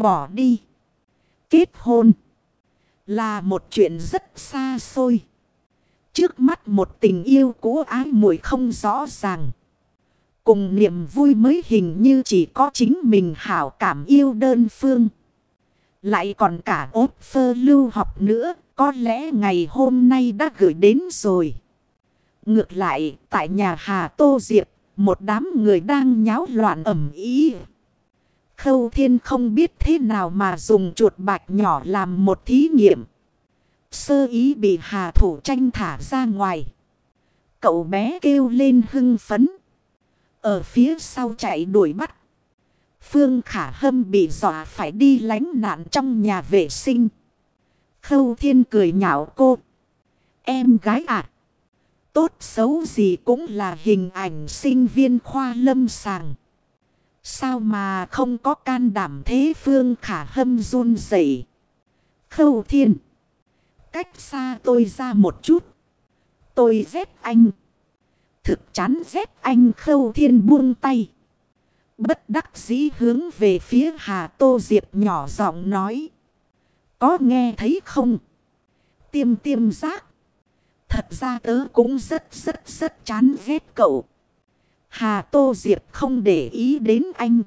bỏ đi. Kết hôn. Là một chuyện rất xa xôi. Trước mắt một tình yêu cũ ái muội không rõ ràng. Cùng niềm vui mới hình như chỉ có chính mình hảo cảm yêu đơn phương. Lại còn cả ốp phơ lưu học nữa. Có lẽ ngày hôm nay đã gửi đến rồi. Ngược lại, tại nhà Hà Tô Diệp, một đám người đang nháo loạn ẩm ý. Khâu thiên không biết thế nào mà dùng chuột bạch nhỏ làm một thí nghiệm. Sơ ý bị hà thủ tranh thả ra ngoài. Cậu bé kêu lên hưng phấn. Ở phía sau chạy đuổi bắt. Phương Khả Hâm bị dọa phải đi lánh nạn trong nhà vệ sinh. Khâu thiên cười nhạo cô. Em gái à. Tốt xấu gì cũng là hình ảnh sinh viên khoa lâm sàng. Sao mà không có can đảm thế Phương Khả Hâm run rẩy Khâu thiên. Cách xa tôi ra một chút. Tôi rét anh. Thực chán rét anh khâu thiên buông tay. Bất đắc dĩ hướng về phía Hà Tô Diệp nhỏ giọng nói. Có nghe thấy không? Tiêm tiêm giác. Thật ra tớ cũng rất rất rất chán ghét cậu. Hà Tô Diệp không để ý đến anh.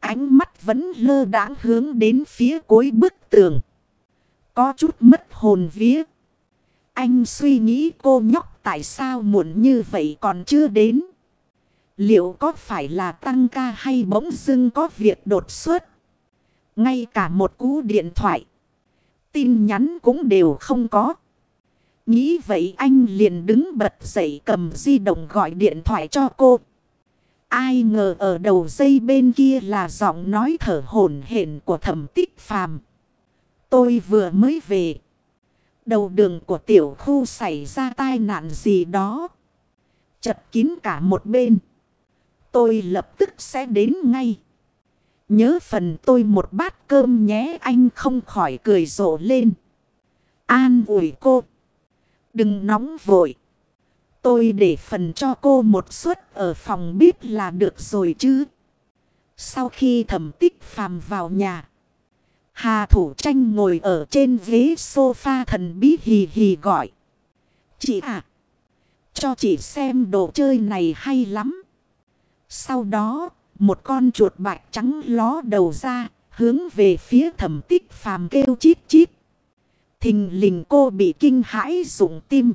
Ánh mắt vẫn lơ đãng hướng đến phía cuối bức tường. Có chút mất hồn vía. Anh suy nghĩ cô nhóc tại sao muộn như vậy còn chưa đến. Liệu có phải là tăng ca hay bỗng dưng có việc đột xuất? Ngay cả một cú điện thoại. Tin nhắn cũng đều không có. Nghĩ vậy anh liền đứng bật dậy cầm di động gọi điện thoại cho cô. Ai ngờ ở đầu dây bên kia là giọng nói thở hổn hển của thẩm tích phàm. Tôi vừa mới về. Đầu đường của tiểu khu xảy ra tai nạn gì đó. Chật kín cả một bên. Tôi lập tức sẽ đến ngay. Nhớ phần tôi một bát cơm nhé anh không khỏi cười rộ lên. An ủi cô. Đừng nóng vội. Tôi để phần cho cô một suất ở phòng bếp là được rồi chứ. Sau khi thẩm tích phàm vào nhà. Hà thủ tranh ngồi ở trên ghế sofa thần bí hì hì gọi. Chị à. Cho chị xem đồ chơi này hay lắm. Sau đó, một con chuột bạch trắng ló đầu ra, hướng về phía thẩm tích phàm kêu chít chít. Thình lình cô bị kinh hãi rụng tim.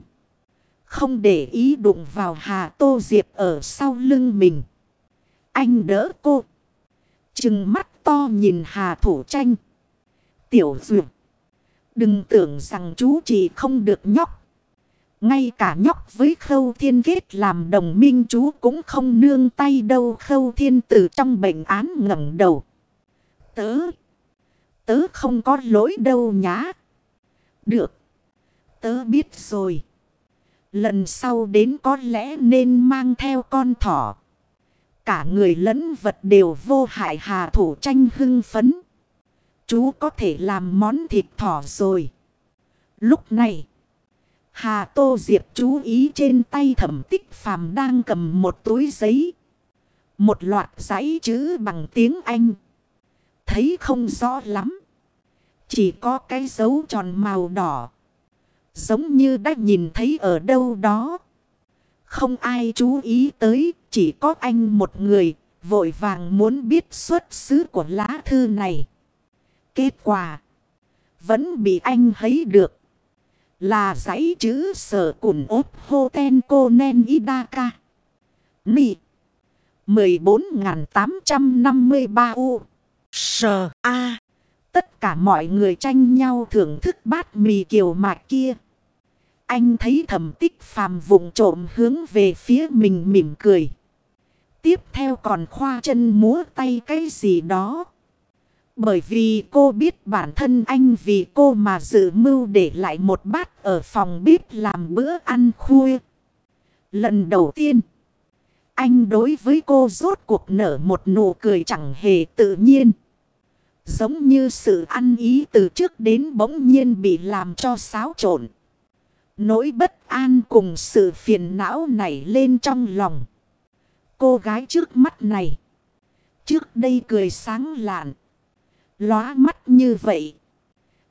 Không để ý đụng vào Hà Tô Diệp ở sau lưng mình. Anh đỡ cô. Trừng mắt to nhìn Hà Thủ Tranh. Tiểu Duyệt. Đừng tưởng rằng chú chỉ không được nhóc. Ngay cả nhóc với khâu thiên kết làm đồng minh chú cũng không nương tay đâu khâu thiên từ trong bệnh án ngẩng đầu. Tớ. Tớ không có lỗi đâu nhá. Được. Tớ biết rồi. Lần sau đến có lẽ nên mang theo con thỏ. Cả người lẫn vật đều vô hại hà thủ tranh hưng phấn. Chú có thể làm món thịt thỏ rồi. Lúc này. Hà Tô Diệp chú ý trên tay thẩm tích phàm đang cầm một túi giấy. Một loạt giấy chữ bằng tiếng Anh. Thấy không rõ lắm. Chỉ có cái dấu tròn màu đỏ. Giống như đã nhìn thấy ở đâu đó. Không ai chú ý tới, chỉ có anh một người, vội vàng muốn biết xuất xứ của lá thư này. Kết quả, vẫn bị anh thấy được. Là giấy chữ sở cùn ốp hô ten cô nen idaka. Nị. 14.853 U. S. A. Tất cả mọi người tranh nhau thưởng thức bát mì kiều mạch kia. Anh thấy thẩm tích phàm vùng trộm hướng về phía mình mỉm cười. Tiếp theo còn khoa chân múa tay cái gì đó. Bởi vì cô biết bản thân anh vì cô mà dự mưu để lại một bát ở phòng bếp làm bữa ăn khuya. Lần đầu tiên, anh đối với cô rốt cuộc nở một nụ cười chẳng hề tự nhiên. Giống như sự ăn ý từ trước đến bỗng nhiên bị làm cho xáo trộn. Nỗi bất an cùng sự phiền não nảy lên trong lòng. Cô gái trước mắt này. Trước đây cười sáng lạn. Lóa mắt như vậy.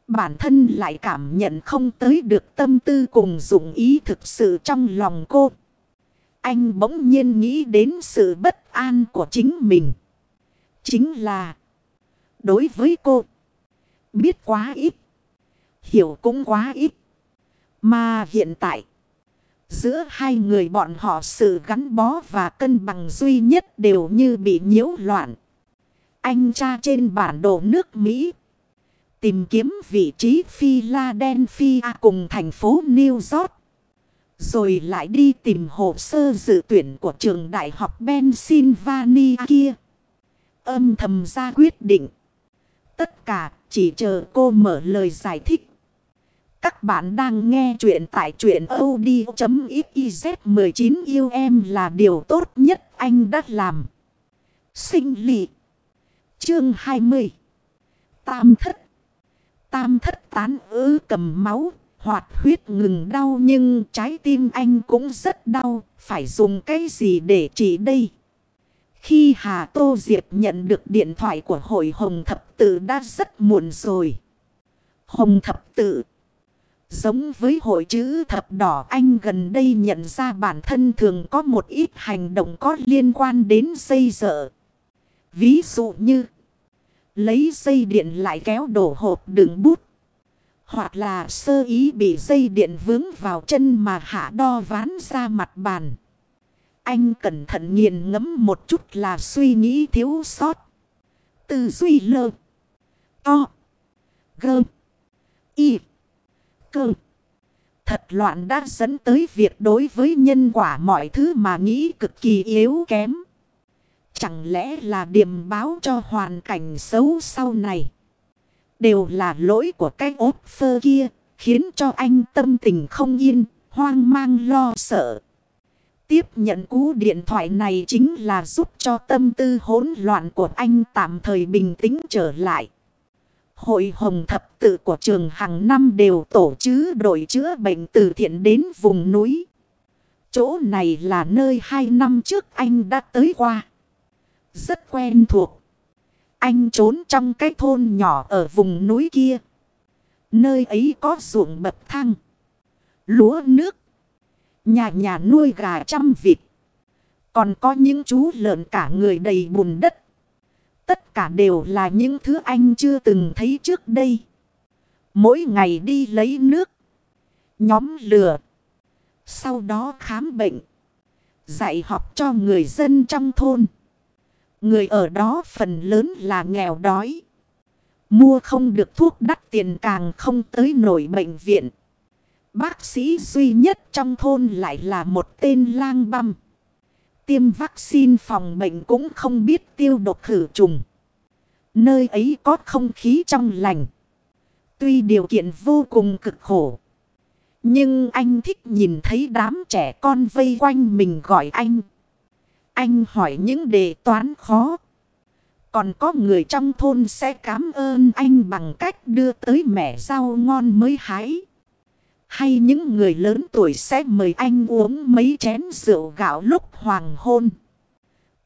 Bản thân lại cảm nhận không tới được tâm tư cùng dụng ý thực sự trong lòng cô. Anh bỗng nhiên nghĩ đến sự bất an của chính mình. Chính là đối với cô. Biết quá ít. Hiểu cũng quá ít. Mà hiện tại. Giữa hai người bọn họ sự gắn bó và cân bằng duy nhất đều như bị nhiễu loạn. Anh tra trên bản đồ nước Mỹ. Tìm kiếm vị trí Philadelphia cùng thành phố New York. Rồi lại đi tìm hồ sơ dự tuyển của trường đại học Pennsylvania kia. Âm thầm ra quyết định. Tất cả, chỉ chờ cô mở lời giải thích. Các bạn đang nghe chuyện tại chuyện od.xyz 19 yêu em là điều tốt nhất anh đã làm. Sinh lị. Chương 20. Tam thất. Tam thất tán ứ cầm máu. Hoạt huyết ngừng đau nhưng trái tim anh cũng rất đau. Phải dùng cái gì để trị đây? Khi Hà Tô Diệp nhận được điện thoại của hội Hồng Thập Tự đã rất muộn rồi. Hồng Thập Tự Giống với hội chữ thập đỏ, anh gần đây nhận ra bản thân thường có một ít hành động có liên quan đến dây dở. Ví dụ như, lấy dây điện lại kéo đổ hộp đựng bút. Hoặc là sơ ý bị dây điện vướng vào chân mà hạ đo ván ra mặt bàn. Anh cẩn thận nghiền ngẫm một chút là suy nghĩ thiếu sót. Tư duy lơ. O. Gơ. Y. Cơ. Thật loạn đã dẫn tới việc đối với nhân quả mọi thứ mà nghĩ cực kỳ yếu kém. Chẳng lẽ là điểm báo cho hoàn cảnh xấu sau này. Đều là lỗi của cái ốp phơ kia. Khiến cho anh tâm tình không yên, hoang mang lo sợ. Tiếp nhận cú điện thoại này chính là giúp cho tâm tư hỗn loạn của anh tạm thời bình tĩnh trở lại. Hội hồng thập tự của trường hàng năm đều tổ chức đội chữa bệnh từ thiện đến vùng núi. Chỗ này là nơi hai năm trước anh đã tới qua. Rất quen thuộc. Anh trốn trong cái thôn nhỏ ở vùng núi kia. Nơi ấy có ruộng bậc thang. Lúa nước. Nhà nhà nuôi gà trăm vịt. Còn có những chú lợn cả người đầy bùn đất. Tất cả đều là những thứ anh chưa từng thấy trước đây. Mỗi ngày đi lấy nước. Nhóm lửa. Sau đó khám bệnh. Dạy học cho người dân trong thôn. Người ở đó phần lớn là nghèo đói. Mua không được thuốc đắt tiền càng không tới nổi bệnh viện. Bác sĩ duy nhất trong thôn lại là một tên lang băm. Tiêm vaccine phòng bệnh cũng không biết tiêu độc khử trùng. Nơi ấy có không khí trong lành. Tuy điều kiện vô cùng cực khổ. Nhưng anh thích nhìn thấy đám trẻ con vây quanh mình gọi anh. Anh hỏi những đề toán khó. Còn có người trong thôn sẽ cảm ơn anh bằng cách đưa tới mẻ rau ngon mới hái. Hay những người lớn tuổi sẽ mời anh uống mấy chén rượu gạo lúc hoàng hôn.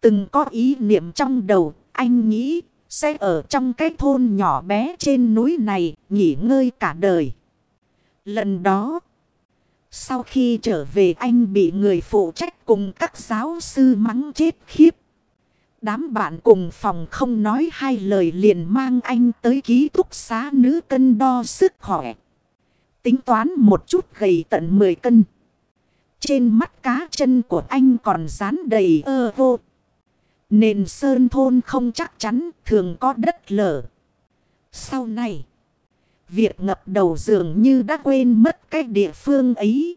Từng có ý niệm trong đầu, anh nghĩ sẽ ở trong cái thôn nhỏ bé trên núi này nghỉ ngơi cả đời. Lần đó, sau khi trở về anh bị người phụ trách cùng các giáo sư mắng chết khiếp. Đám bạn cùng phòng không nói hai lời liền mang anh tới ký túc xá nữ cân đo sức khỏe. Tính toán một chút gầy tận 10 cân. Trên mắt cá chân của anh còn dán đầy ơ vô. Nền sơn thôn không chắc chắn thường có đất lở. Sau này, việc ngập đầu dường như đã quên mất cái địa phương ấy.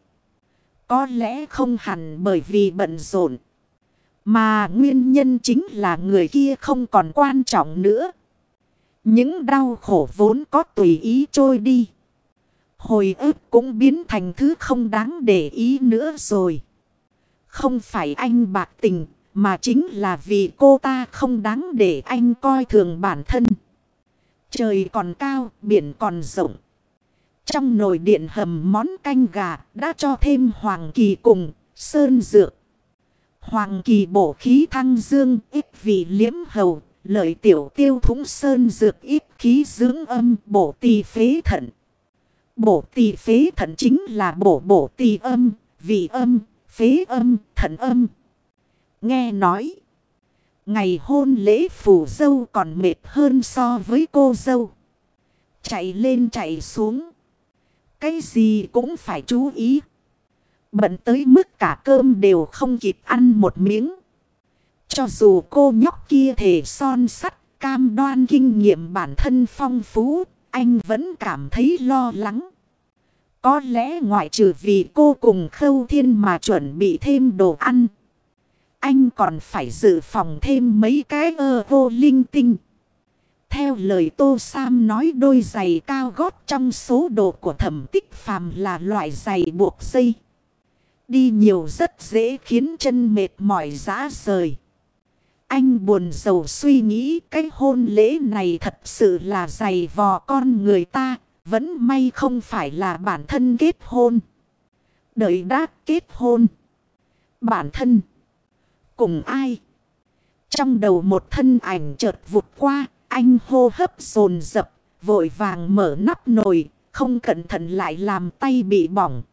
Có lẽ không hẳn bởi vì bận rộn. Mà nguyên nhân chính là người kia không còn quan trọng nữa. Những đau khổ vốn có tùy ý trôi đi. Hồi ức cũng biến thành thứ không đáng để ý nữa rồi. Không phải anh bạc tình, mà chính là vì cô ta không đáng để anh coi thường bản thân. Trời còn cao, biển còn rộng. Trong nồi điện hầm món canh gà đã cho thêm hoàng kỳ cùng, sơn dược. Hoàng kỳ bổ khí thăng dương, ít vị liếm hầu, Lợi tiểu tiêu thúng sơn dược ít khí dưỡng âm bổ tỳ phế thận. Bổ tỳ phế thận chính là bổ bổ tỳ âm, vị âm, phế âm, thận âm. Nghe nói. Ngày hôn lễ phủ dâu còn mệt hơn so với cô dâu. Chạy lên chạy xuống. Cái gì cũng phải chú ý. Bận tới mức cả cơm đều không kịp ăn một miếng. Cho dù cô nhóc kia thể son sắt, cam đoan kinh nghiệm bản thân phong phú, anh vẫn cảm thấy lo lắng. Có lẽ ngoại trừ vì cô cùng khâu thiên mà chuẩn bị thêm đồ ăn. Anh còn phải dự phòng thêm mấy cái ơ vô linh tinh. Theo lời Tô Sam nói đôi giày cao gót trong số đồ của thẩm tích phàm là loại giày buộc dây. Đi nhiều rất dễ khiến chân mệt mỏi rã rời. Anh buồn rầu suy nghĩ cái hôn lễ này thật sự là dày vò con người ta. Vẫn may không phải là bản thân kết hôn. Đợi đã kết hôn. Bản thân. Cùng ai? Trong đầu một thân ảnh chợt vụt qua. Anh hô hấp dồn dập. Vội vàng mở nắp nồi. Không cẩn thận lại làm tay bị bỏng.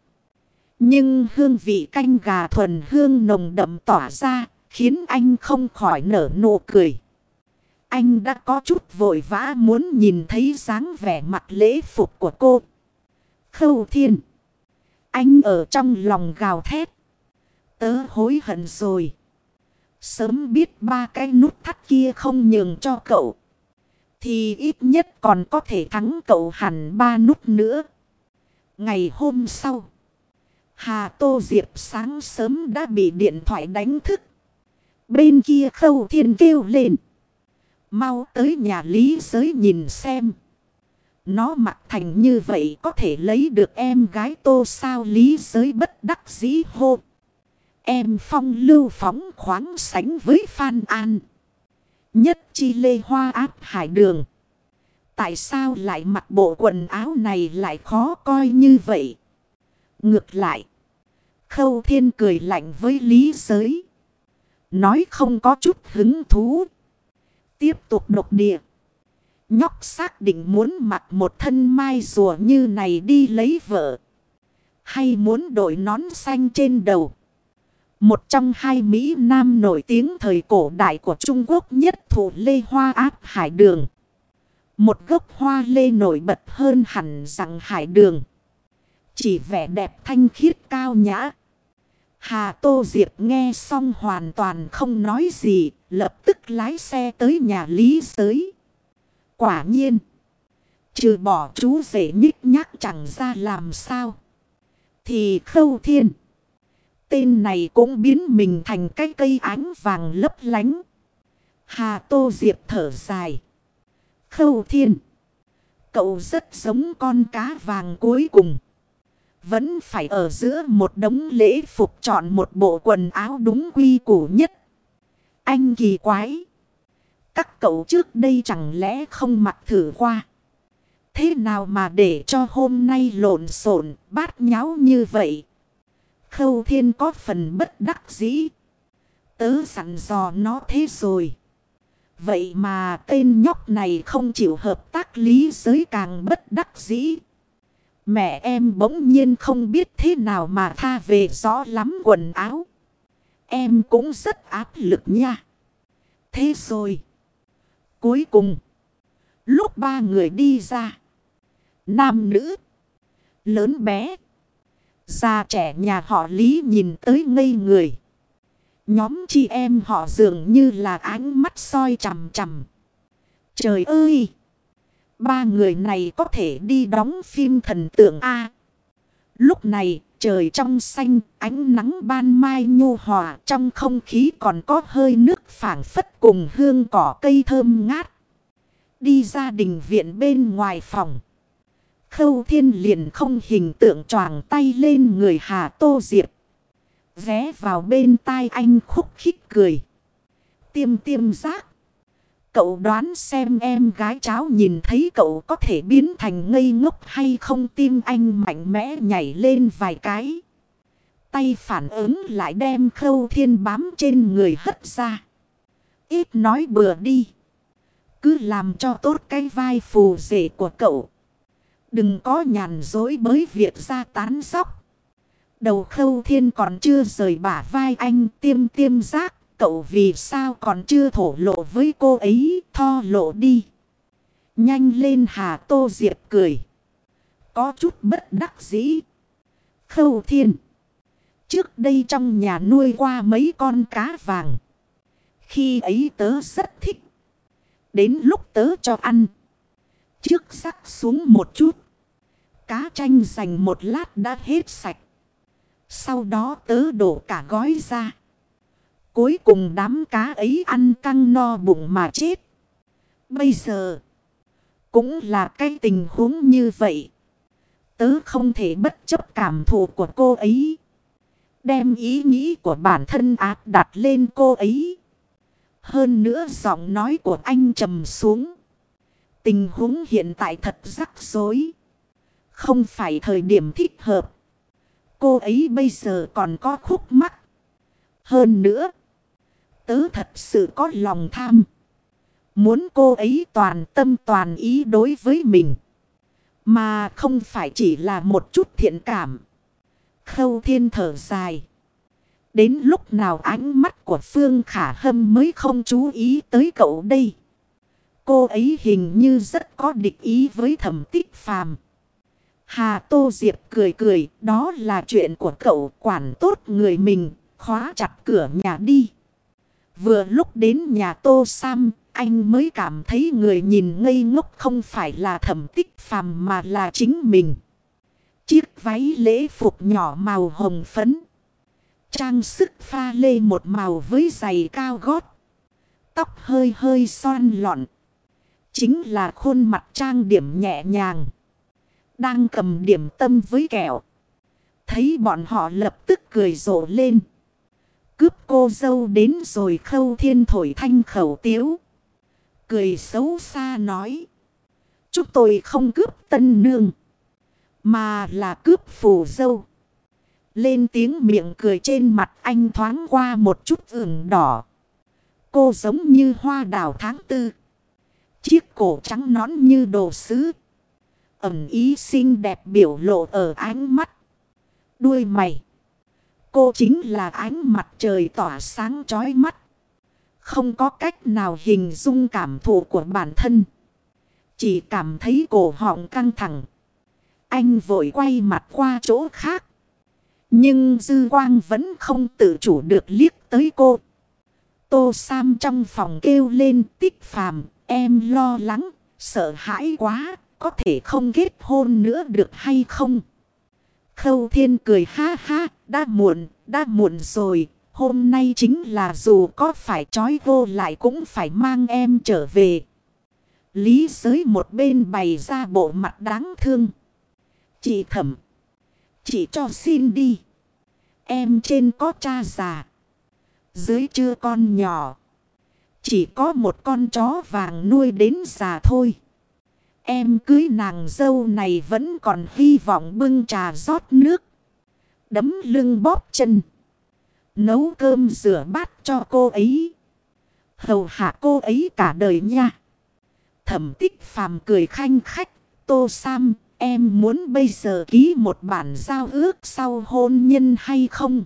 Nhưng hương vị canh gà thuần hương nồng đậm tỏa ra, khiến anh không khỏi nở nụ cười. Anh đã có chút vội vã muốn nhìn thấy dáng vẻ mặt lễ phục của cô. Khâu thiên. Anh ở trong lòng gào thét. Tớ hối hận rồi. Sớm biết ba cái nút thắt kia không nhường cho cậu. Thì ít nhất còn có thể thắng cậu hẳn ba nút nữa. Ngày hôm sau. Hà Tô Diệp sáng sớm đã bị điện thoại đánh thức. Bên kia khâu thiên kêu lên. Mau tới nhà lý giới nhìn xem. Nó mặc thành như vậy có thể lấy được em gái tô sao lý giới bất đắc dĩ hô. Em phong lưu phóng khoáng sánh với Phan An. Nhất chi lê hoa áp hải đường. Tại sao lại mặc bộ quần áo này lại khó coi như vậy? Ngược lại. Khâu thiên cười lạnh với lý giới. Nói không có chút hứng thú. Tiếp tục độc địa. Nhóc xác định muốn mặc một thân mai rùa như này đi lấy vợ. Hay muốn đội nón xanh trên đầu. Một trong hai Mỹ Nam nổi tiếng thời cổ đại của Trung Quốc nhất thủ Lê Hoa áp hải đường. Một gốc hoa lê nổi bật hơn hẳn rằng hải đường. Chỉ vẻ đẹp thanh khiết cao nhã. Hà Tô Diệp nghe xong hoàn toàn không nói gì, lập tức lái xe tới nhà Lý Giới. Quả nhiên, trừ bỏ chú rể nhích nhắc chẳng ra làm sao. Thì khâu thiên, tên này cũng biến mình thành cái cây ánh vàng lấp lánh. Hà Tô Diệp thở dài. Khâu thiên, cậu rất giống con cá vàng cuối cùng. Vẫn phải ở giữa một đống lễ phục chọn một bộ quần áo đúng quy củ nhất. Anh kỳ quái. Các cậu trước đây chẳng lẽ không mặc thử qua. Thế nào mà để cho hôm nay lộn xộn, bát nháo như vậy? Khâu thiên có phần bất đắc dĩ. Tớ sẵn dò nó thế rồi. Vậy mà tên nhóc này không chịu hợp tác lý giới càng bất đắc dĩ. Mẹ em bỗng nhiên không biết thế nào mà tha về rõ lắm quần áo. Em cũng rất áp lực nha. Thế rồi. Cuối cùng. Lúc ba người đi ra. Nam nữ. Lớn bé. Già trẻ nhà họ Lý nhìn tới ngây người. Nhóm chị em họ dường như là ánh mắt soi chằm chằm. Trời ơi! Ba người này có thể đi đóng phim thần tượng A. Lúc này, trời trong xanh, ánh nắng ban mai nhu hòa, trong không khí còn có hơi nước phảng phất cùng hương cỏ cây thơm ngát. Đi ra đình viện bên ngoài phòng. Khâu thiên liền không hình tượng choàng tay lên người Hà Tô Diệp. Vé vào bên tai anh khúc khích cười. Tiêm tiêm giác. Cậu đoán xem em gái cháu nhìn thấy cậu có thể biến thành ngây ngốc hay không tim anh mạnh mẽ nhảy lên vài cái. Tay phản ứng lại đem khâu thiên bám trên người hất ra. Ít nói bừa đi. Cứ làm cho tốt cái vai phù rể của cậu. Đừng có nhàn dối bởi việc ra tán sóc. Đầu khâu thiên còn chưa rời bả vai anh, tiêm tiêm giác. Cậu vì sao còn chưa thổ lộ với cô ấy tho lộ đi. Nhanh lên Hà Tô Diệp cười. Có chút bất đắc dĩ. Khâu thiên. Trước đây trong nhà nuôi qua mấy con cá vàng. Khi ấy tớ rất thích. Đến lúc tớ cho ăn. Trước sắc xuống một chút. Cá chanh dành một lát đã hết sạch. Sau đó tớ đổ cả gói ra. Cuối cùng đám cá ấy ăn căng no bụng mà chết. Bây giờ. Cũng là cái tình huống như vậy. Tớ không thể bất chấp cảm thụ của cô ấy. Đem ý nghĩ của bản thân áp đặt lên cô ấy. Hơn nữa giọng nói của anh trầm xuống. Tình huống hiện tại thật rắc rối. Không phải thời điểm thích hợp. Cô ấy bây giờ còn có khúc mắc. Hơn nữa. Tớ thật sự có lòng tham. Muốn cô ấy toàn tâm toàn ý đối với mình. Mà không phải chỉ là một chút thiện cảm. Khâu thiên thở dài. Đến lúc nào ánh mắt của Phương Khả Hâm mới không chú ý tới cậu đây. Cô ấy hình như rất có địch ý với thẩm tích phàm. Hà Tô Diệp cười cười, đó là chuyện của cậu quản tốt người mình, khóa chặt cửa nhà đi. Vừa lúc đến nhà Tô Sam, anh mới cảm thấy người nhìn ngây ngốc không phải là thẩm tích phàm mà là chính mình. Chiếc váy lễ phục nhỏ màu hồng phấn. Trang sức pha lê một màu với giày cao gót. Tóc hơi hơi son lọn. Chính là khuôn mặt trang điểm nhẹ nhàng. Đang cầm điểm tâm với kẹo. Thấy bọn họ lập tức cười rộ lên. Cướp cô dâu đến rồi khâu thiên thổi thanh khẩu tiếu. Cười xấu xa nói. Chúng tôi không cướp tân nương. Mà là cướp phù dâu. Lên tiếng miệng cười trên mặt anh thoáng qua một chút ửng đỏ. Cô giống như hoa đào tháng tư. Chiếc cổ trắng nón như đồ sứ. Ẩm ý xinh đẹp biểu lộ ở ánh mắt. Đuôi mày. Cô chính là ánh mặt trời tỏa sáng chói mắt. Không có cách nào hình dung cảm thụ của bản thân. Chỉ cảm thấy cổ họng căng thẳng. Anh vội quay mặt qua chỗ khác. Nhưng dư quang vẫn không tự chủ được liếc tới cô. Tô Sam trong phòng kêu lên tích phàm. Em lo lắng, sợ hãi quá, có thể không kết hôn nữa được hay không? Khâu thiên cười ha ha, đã muộn, đã muộn rồi. Hôm nay chính là dù có phải trói vô lại cũng phải mang em trở về. Lý giới một bên bày ra bộ mặt đáng thương. Chị thẩm. Chị cho xin đi. Em trên có cha già. Dưới chưa con nhỏ. Chỉ có một con chó vàng nuôi đến già thôi. Em cưới nàng dâu này vẫn còn hy vọng bưng trà rót nước. Đấm lưng bóp chân. Nấu cơm rửa bát cho cô ấy. Hầu hạ cô ấy cả đời nha. Thẩm tích phàm cười khanh khách. Tô Sam, em muốn bây giờ ký một bản giao ước sau hôn nhân hay không?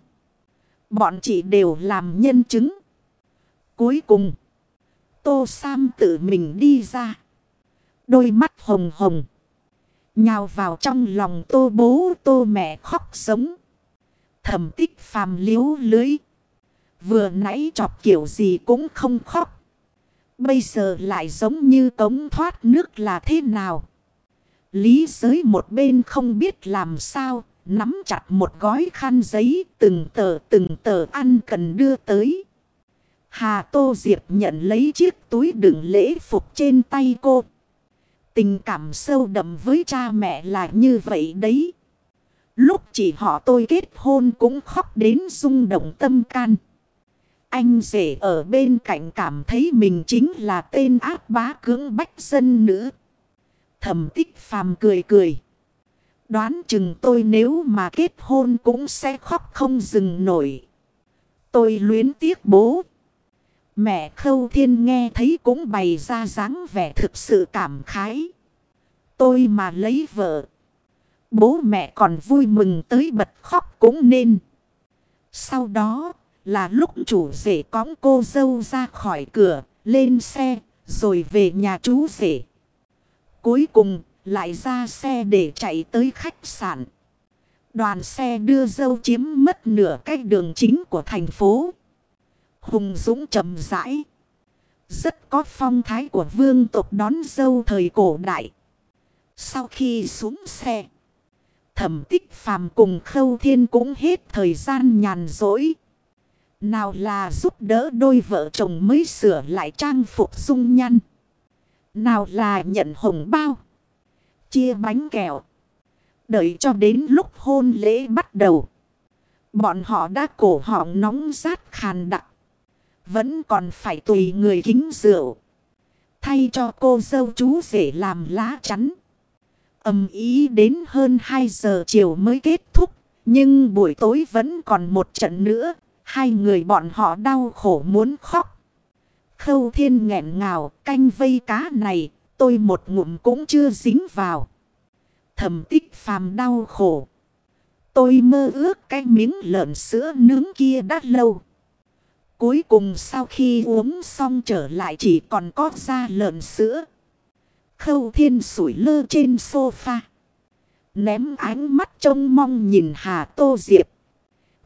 Bọn chị đều làm nhân chứng. Cuối cùng. Tô Sam tự mình đi ra. Đôi mắt hồng hồng. Nhào vào trong lòng tô bố, tô mẹ khóc sống. Thẩm tích phàm liếu lưới. Vừa nãy chọc kiểu gì cũng không khóc. Bây giờ lại giống như cống thoát nước là thế nào. Lý giới một bên không biết làm sao. Nắm chặt một gói khăn giấy từng tờ từng tờ ăn cần đưa tới. Hà Tô Diệp nhận lấy chiếc túi đựng lễ phục trên tay cô. Tình cảm sâu đậm với cha mẹ là như vậy đấy. Lúc chỉ họ tôi kết hôn cũng khóc đến rung động tâm can. Anh rể ở bên cạnh cảm thấy mình chính là tên ác bá cưỡng bách dân nữ. Thẩm tích phàm cười cười. Đoán chừng tôi nếu mà kết hôn cũng sẽ khóc không dừng nổi. Tôi luyến tiếc bố. Mẹ khâu thiên nghe thấy cũng bày ra dáng vẻ thực sự cảm khái. Tôi mà lấy vợ. Bố mẹ còn vui mừng tới bật khóc cũng nên. Sau đó là lúc chủ rể cõng cô dâu ra khỏi cửa, lên xe, rồi về nhà chú rể. Cuối cùng lại ra xe để chạy tới khách sạn. Đoàn xe đưa dâu chiếm mất nửa cách đường chính của thành phố. Hùng Dũng chậm rãi. Rất có phong thái của vương tộc đón dâu thời cổ đại. Sau khi xuống xe. Thẩm tích phàm cùng khâu thiên cũng hết thời gian nhàn rỗi. Nào là giúp đỡ đôi vợ chồng mới sửa lại trang phục dung nhăn. Nào là nhận hồng bao. Chia bánh kẹo. Đợi cho đến lúc hôn lễ bắt đầu. Bọn họ đã cổ họng nóng rát khàn đặc. Vẫn còn phải tùy người kính rượu. Thay cho cô dâu chú rể làm lá chắn. Âm ý đến hơn 2 giờ chiều mới kết thúc. Nhưng buổi tối vẫn còn một trận nữa. Hai người bọn họ đau khổ muốn khóc. Khâu thiên nghẹn ngào, canh vây cá này. Tôi một ngụm cũng chưa dính vào. thầm tích phàm đau khổ. Tôi mơ ước cái miếng lợn sữa nướng kia đã lâu. Cuối cùng sau khi uống xong trở lại chỉ còn có da lợn sữa. Khâu thiên sủi lơ trên sofa. Ném ánh mắt trông mong nhìn Hà Tô Diệp.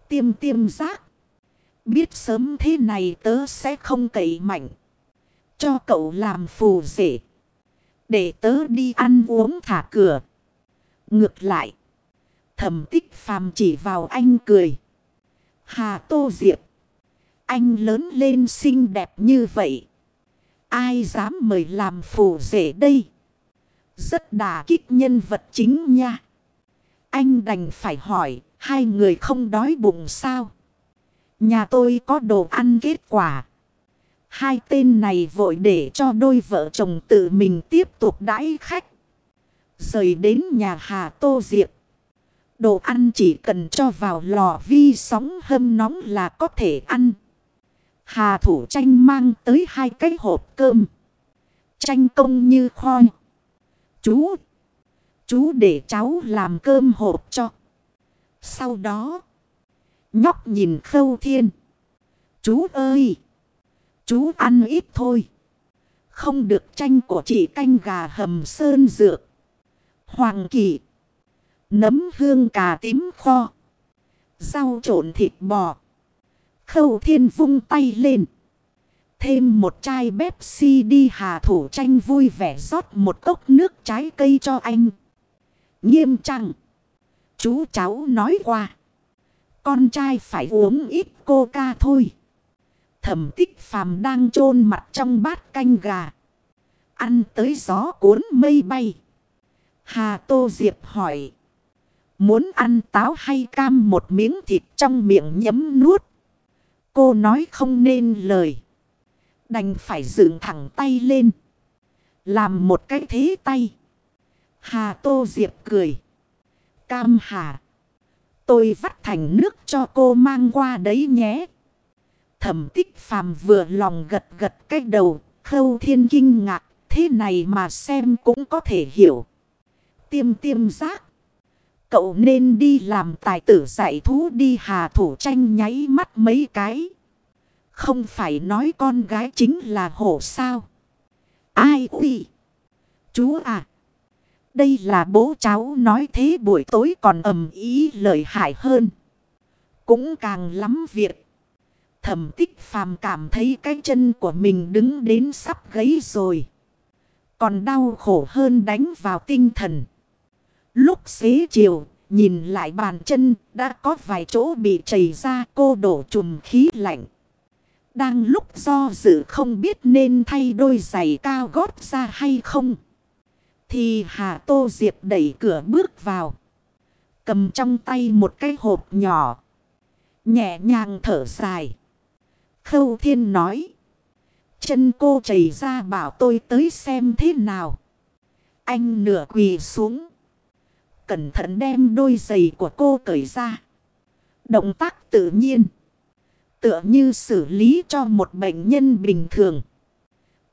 Tiêm tiêm giác. Biết sớm thế này tớ sẽ không cậy mạnh. Cho cậu làm phù rể. Để tớ đi ăn uống thả cửa. Ngược lại. Thẩm tích phàm chỉ vào anh cười. Hà Tô Diệp. Anh lớn lên xinh đẹp như vậy. Ai dám mời làm phù rể đây? Rất đà kích nhân vật chính nha. Anh đành phải hỏi, hai người không đói bụng sao? Nhà tôi có đồ ăn kết quả. Hai tên này vội để cho đôi vợ chồng tự mình tiếp tục đãi khách. Rời đến nhà Hà Tô Diệp. Đồ ăn chỉ cần cho vào lò vi sóng hâm nóng là có thể ăn. Hà thủ tranh mang tới hai cái hộp cơm. Tranh công như khoi. Chú. Chú để cháu làm cơm hộp cho. Sau đó. Nhóc nhìn khâu thiên. Chú ơi. Chú ăn ít thôi. Không được tranh của chị canh gà hầm sơn dược. Hoàng kỳ. Nấm hương cà tím kho. Rau trộn thịt bò. Khâu thiên vung tay lên. Thêm một chai Pepsi đi hà thủ tranh vui vẻ rót một cốc nước trái cây cho anh. Nghiêm trang. Chú cháu nói qua. Con trai phải uống ít coca thôi. Thẩm tích phàm đang chôn mặt trong bát canh gà. Ăn tới gió cuốn mây bay. Hà Tô Diệp hỏi. Muốn ăn táo hay cam một miếng thịt trong miệng nhấm nuốt. Cô nói không nên lời. Đành phải dựng thẳng tay lên. Làm một cái thế tay. Hà Tô Diệp cười. Cam hà. Tôi vắt thành nước cho cô mang qua đấy nhé. Thẩm tích phàm vừa lòng gật gật cái đầu. Khâu thiên kinh ngạc. Thế này mà xem cũng có thể hiểu. Tiêm tiêm giác. Cậu nên đi làm tài tử dạy thú đi hà thủ tranh nháy mắt mấy cái. Không phải nói con gái chính là hổ sao. Ai quỷ? Chú à. Đây là bố cháu nói thế buổi tối còn ầm ý lợi hại hơn. Cũng càng lắm việc. Thẩm tích phàm cảm thấy cái chân của mình đứng đến sắp gãy rồi. Còn đau khổ hơn đánh vào tinh thần. Lúc xế chiều, nhìn lại bàn chân, đã có vài chỗ bị chảy ra cô đổ chùm khí lạnh. Đang lúc do dự không biết nên thay đôi giày cao gót ra hay không. Thì Hà Tô Diệp đẩy cửa bước vào. Cầm trong tay một cái hộp nhỏ. Nhẹ nhàng thở dài. Khâu Thiên nói. Chân cô chảy ra bảo tôi tới xem thế nào. Anh nửa quỳ xuống cẩn thận đem đôi giày của cô cởi ra. Động tác tự nhiên. Tựa như xử lý cho một bệnh nhân bình thường.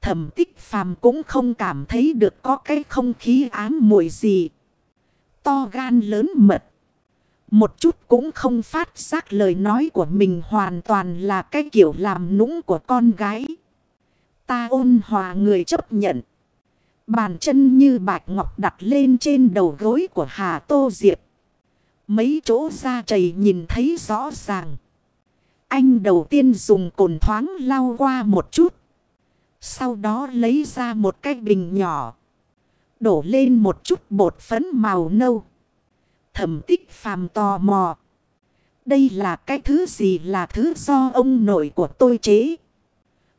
Thẩm tích phàm cũng không cảm thấy được có cái không khí ám mùi gì. To gan lớn mật. Một chút cũng không phát giác lời nói của mình hoàn toàn là cái kiểu làm nũng của con gái. Ta ôn hòa người chấp nhận. Bàn chân như bạch ngọc đặt lên trên đầu gối của Hà Tô Diệp. Mấy chỗ da chảy nhìn thấy rõ ràng. Anh đầu tiên dùng cồn thoáng lau qua một chút. Sau đó lấy ra một cái bình nhỏ. Đổ lên một chút bột phấn màu nâu. Thẩm tích phàm tò mò. Đây là cái thứ gì là thứ do ông nội của tôi chế.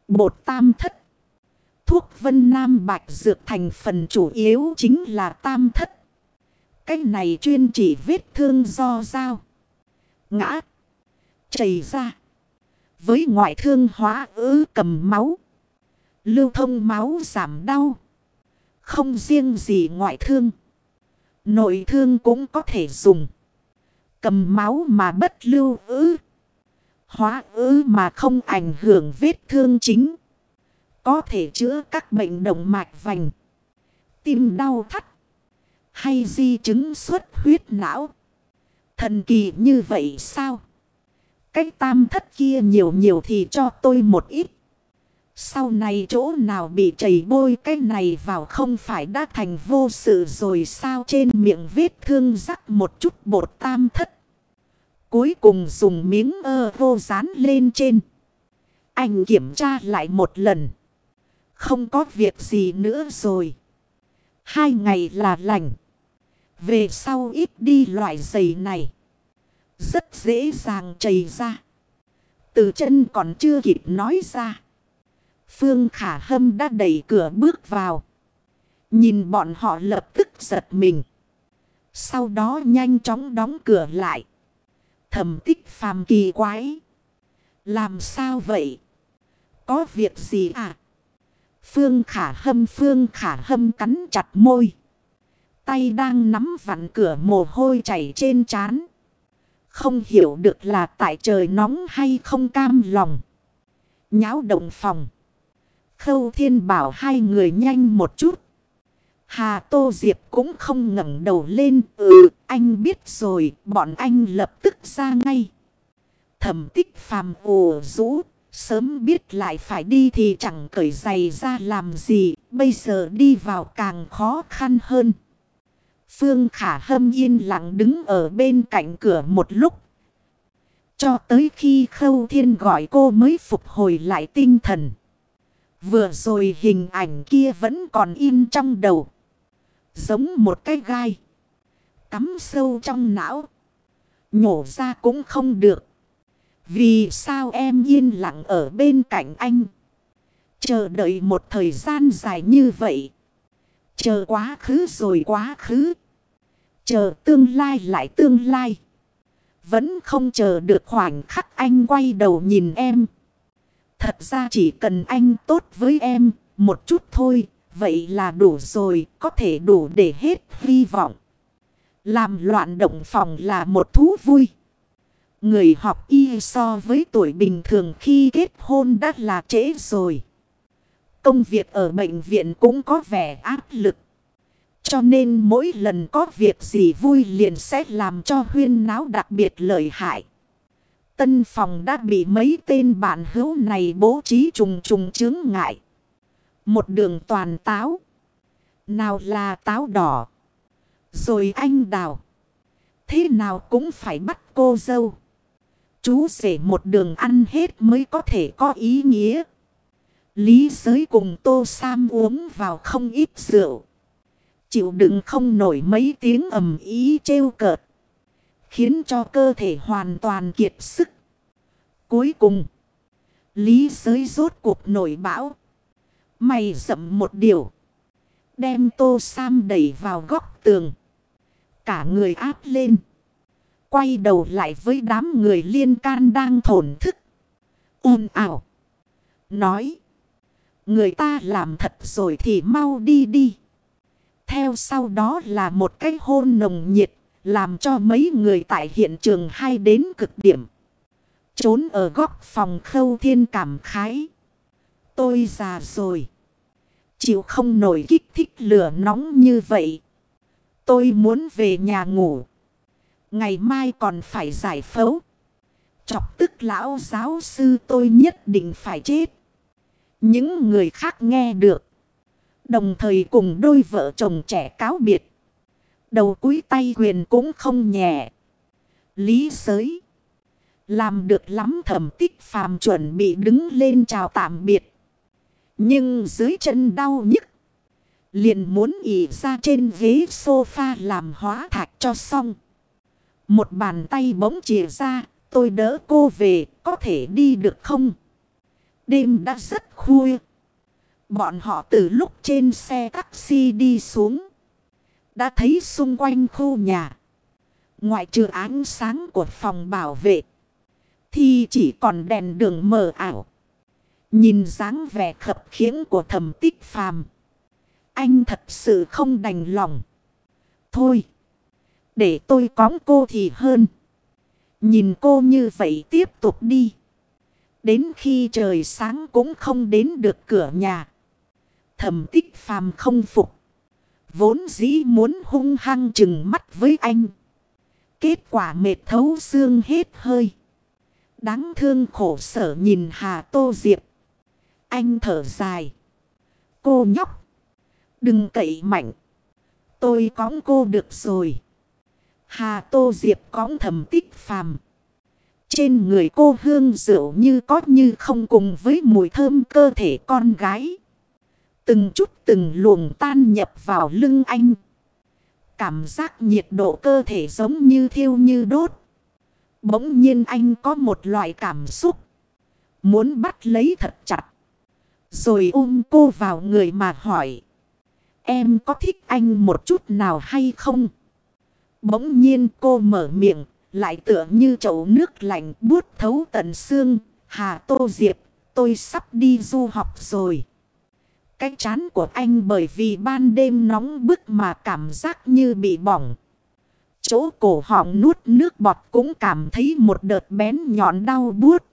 Bột tam thất. Thuốc vân nam bạch dược thành phần chủ yếu chính là tam thất. Cách này chuyên chỉ vết thương do dao. Ngã. Chảy ra. Với ngoại thương hóa ứ cầm máu. Lưu thông máu giảm đau. Không riêng gì ngoại thương. Nội thương cũng có thể dùng. Cầm máu mà bất lưu ứ. Hóa ứ mà không ảnh hưởng vết thương chính. Có thể chữa các bệnh động mạch vành. Tim đau thắt. Hay di chứng xuất huyết não. Thần kỳ như vậy sao? Cái tam thất kia nhiều nhiều thì cho tôi một ít. Sau này chỗ nào bị chảy bôi cái này vào không phải đã thành vô sự rồi sao trên miệng vết thương rắc một chút bột tam thất. Cuối cùng dùng miếng ơ vô dán lên trên. Anh kiểm tra lại một lần. Không có việc gì nữa rồi. Hai ngày là lành. Về sau ít đi loại giày này. Rất dễ dàng chảy ra. Từ chân còn chưa kịp nói ra. Phương Khả Hâm đã đẩy cửa bước vào. Nhìn bọn họ lập tức giật mình. Sau đó nhanh chóng đóng cửa lại. Thẩm tích phàm kỳ quái. Làm sao vậy? Có việc gì à? Phương Khả Hâm Phương Khả Hâm cắn chặt môi. Tay đang nắm vặn cửa mồ hôi chảy trên trán. Không hiểu được là tại trời nóng hay không cam lòng. Nháo động phòng. Khâu thiên bảo hai người nhanh một chút. Hà Tô Diệp cũng không ngẩng đầu lên. Ừ, anh biết rồi, bọn anh lập tức ra ngay. Thẩm tích phàm ồ rũ, sớm biết lại phải đi thì chẳng cởi giày ra làm gì, bây giờ đi vào càng khó khăn hơn. Phương Khả Hâm yên lặng đứng ở bên cạnh cửa một lúc. Cho tới khi Khâu Thiên gọi cô mới phục hồi lại tinh thần. Vừa rồi hình ảnh kia vẫn còn in trong đầu. Giống một cái gai. Cắm sâu trong não. Nhổ ra cũng không được. Vì sao em yên lặng ở bên cạnh anh? Chờ đợi một thời gian dài như vậy. Chờ quá khứ rồi quá khứ. Chờ tương lai lại tương lai. Vẫn không chờ được khoảnh khắc anh quay đầu nhìn em. Thật ra chỉ cần anh tốt với em, một chút thôi, vậy là đủ rồi, có thể đủ để hết hy vọng. Làm loạn động phòng là một thú vui. Người học y so với tuổi bình thường khi kết hôn đã là trễ rồi. Công việc ở bệnh viện cũng có vẻ áp lực. Cho nên mỗi lần có việc gì vui liền sẽ làm cho huyên náo đặc biệt lợi hại. Tân phòng đã bị mấy tên bạn hữu này bố trí trùng trùng chướng ngại. Một đường toàn táo. Nào là táo đỏ. Rồi anh đào. Thế nào cũng phải bắt cô dâu. Chú rể một đường ăn hết mới có thể có ý nghĩa. Lý giới cùng tô sam uống vào không ít rượu. Chịu đựng không nổi mấy tiếng ầm ý trêu cợt. Khiến cho cơ thể hoàn toàn kiệt sức. Cuối cùng. Lý giới rốt cuộc nổi bão. Mày dậm một điều. Đem tô sam đẩy vào góc tường. Cả người áp lên. Quay đầu lại với đám người liên can đang thổn thức. ồn ảo. Nói. Người ta làm thật rồi thì mau đi đi. Theo sau đó là một cái hôn nồng nhiệt. Làm cho mấy người tại hiện trường hay đến cực điểm. Trốn ở góc phòng khâu thiên cảm khái. Tôi già rồi. Chịu không nổi kích thích lửa nóng như vậy. Tôi muốn về nhà ngủ. Ngày mai còn phải giải phẫu. Chọc tức lão giáo sư tôi nhất định phải chết. Những người khác nghe được. Đồng thời cùng đôi vợ chồng trẻ cáo biệt. Đầu cúi tay quyền cũng không nhẹ. Lý sới Làm được lắm thẩm tích phàm chuẩn bị đứng lên chào tạm biệt. Nhưng dưới chân đau nhức. Liền muốn ỉ ra trên ghế sofa làm hóa thạch cho xong. Một bàn tay bỗng chìa ra. Tôi đỡ cô về. Có thể đi được không? Đêm đã rất khuya. Bọn họ từ lúc trên xe taxi đi xuống. Đã thấy xung quanh khu nhà. Ngoại trừ ánh sáng của phòng bảo vệ. Thì chỉ còn đèn đường mờ ảo. Nhìn dáng vẻ khập khiễng của thẩm tích phàm. Anh thật sự không đành lòng. Thôi. Để tôi cóng cô thì hơn. Nhìn cô như vậy tiếp tục đi. Đến khi trời sáng cũng không đến được cửa nhà. Thẩm tích phàm không phục. Vốn dĩ muốn hung hăng chừng mắt với anh. Kết quả mệt thấu xương hết hơi. Đáng thương khổ sở nhìn Hà Tô Diệp. Anh thở dài. Cô nhóc. Đừng cậy mạnh. Tôi cóng cô được rồi. Hà Tô Diệp cõng thầm tích phàm. Trên người cô hương rượu như có như không cùng với mùi thơm cơ thể con gái. Từng chút từng luồng tan nhập vào lưng anh. Cảm giác nhiệt độ cơ thể giống như thiêu như đốt. Bỗng nhiên anh có một loại cảm xúc. Muốn bắt lấy thật chặt. Rồi ôm cô vào người mà hỏi. Em có thích anh một chút nào hay không? Bỗng nhiên cô mở miệng. Lại tựa như chậu nước lạnh buốt thấu tận xương. Hà Tô Diệp, tôi sắp đi du học rồi. Cái chán của anh bởi vì ban đêm nóng bức mà cảm giác như bị bỏng. Chỗ cổ họng nuốt nước bọt cũng cảm thấy một đợt bén nhọn đau buốt.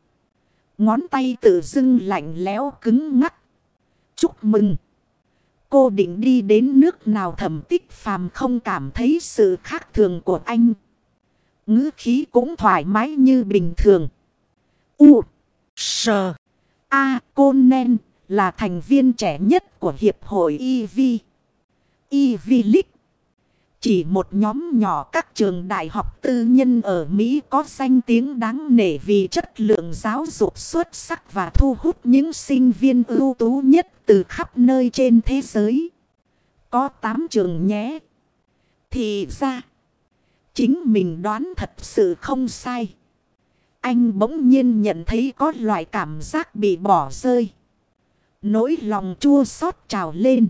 Ngón tay tự dưng lạnh lẽo cứng ngắt. Chúc mừng. Cô định đi đến nước nào thẩm tích phàm không cảm thấy sự khác thường của anh. ngữ khí cũng thoải mái như bình thường. U. Sờ. A. Côn Nen là thành viên trẻ nhất của Hiệp hội EV. EV League. Chỉ một nhóm nhỏ các trường đại học tư nhân ở Mỹ có danh tiếng đáng nể vì chất lượng giáo dục xuất sắc và thu hút những sinh viên ưu tú nhất từ khắp nơi trên thế giới. Có tám trường nhé. Thì ra, chính mình đoán thật sự không sai. Anh bỗng nhiên nhận thấy có loại cảm giác bị bỏ rơi. Nỗi lòng chua xót trào lên.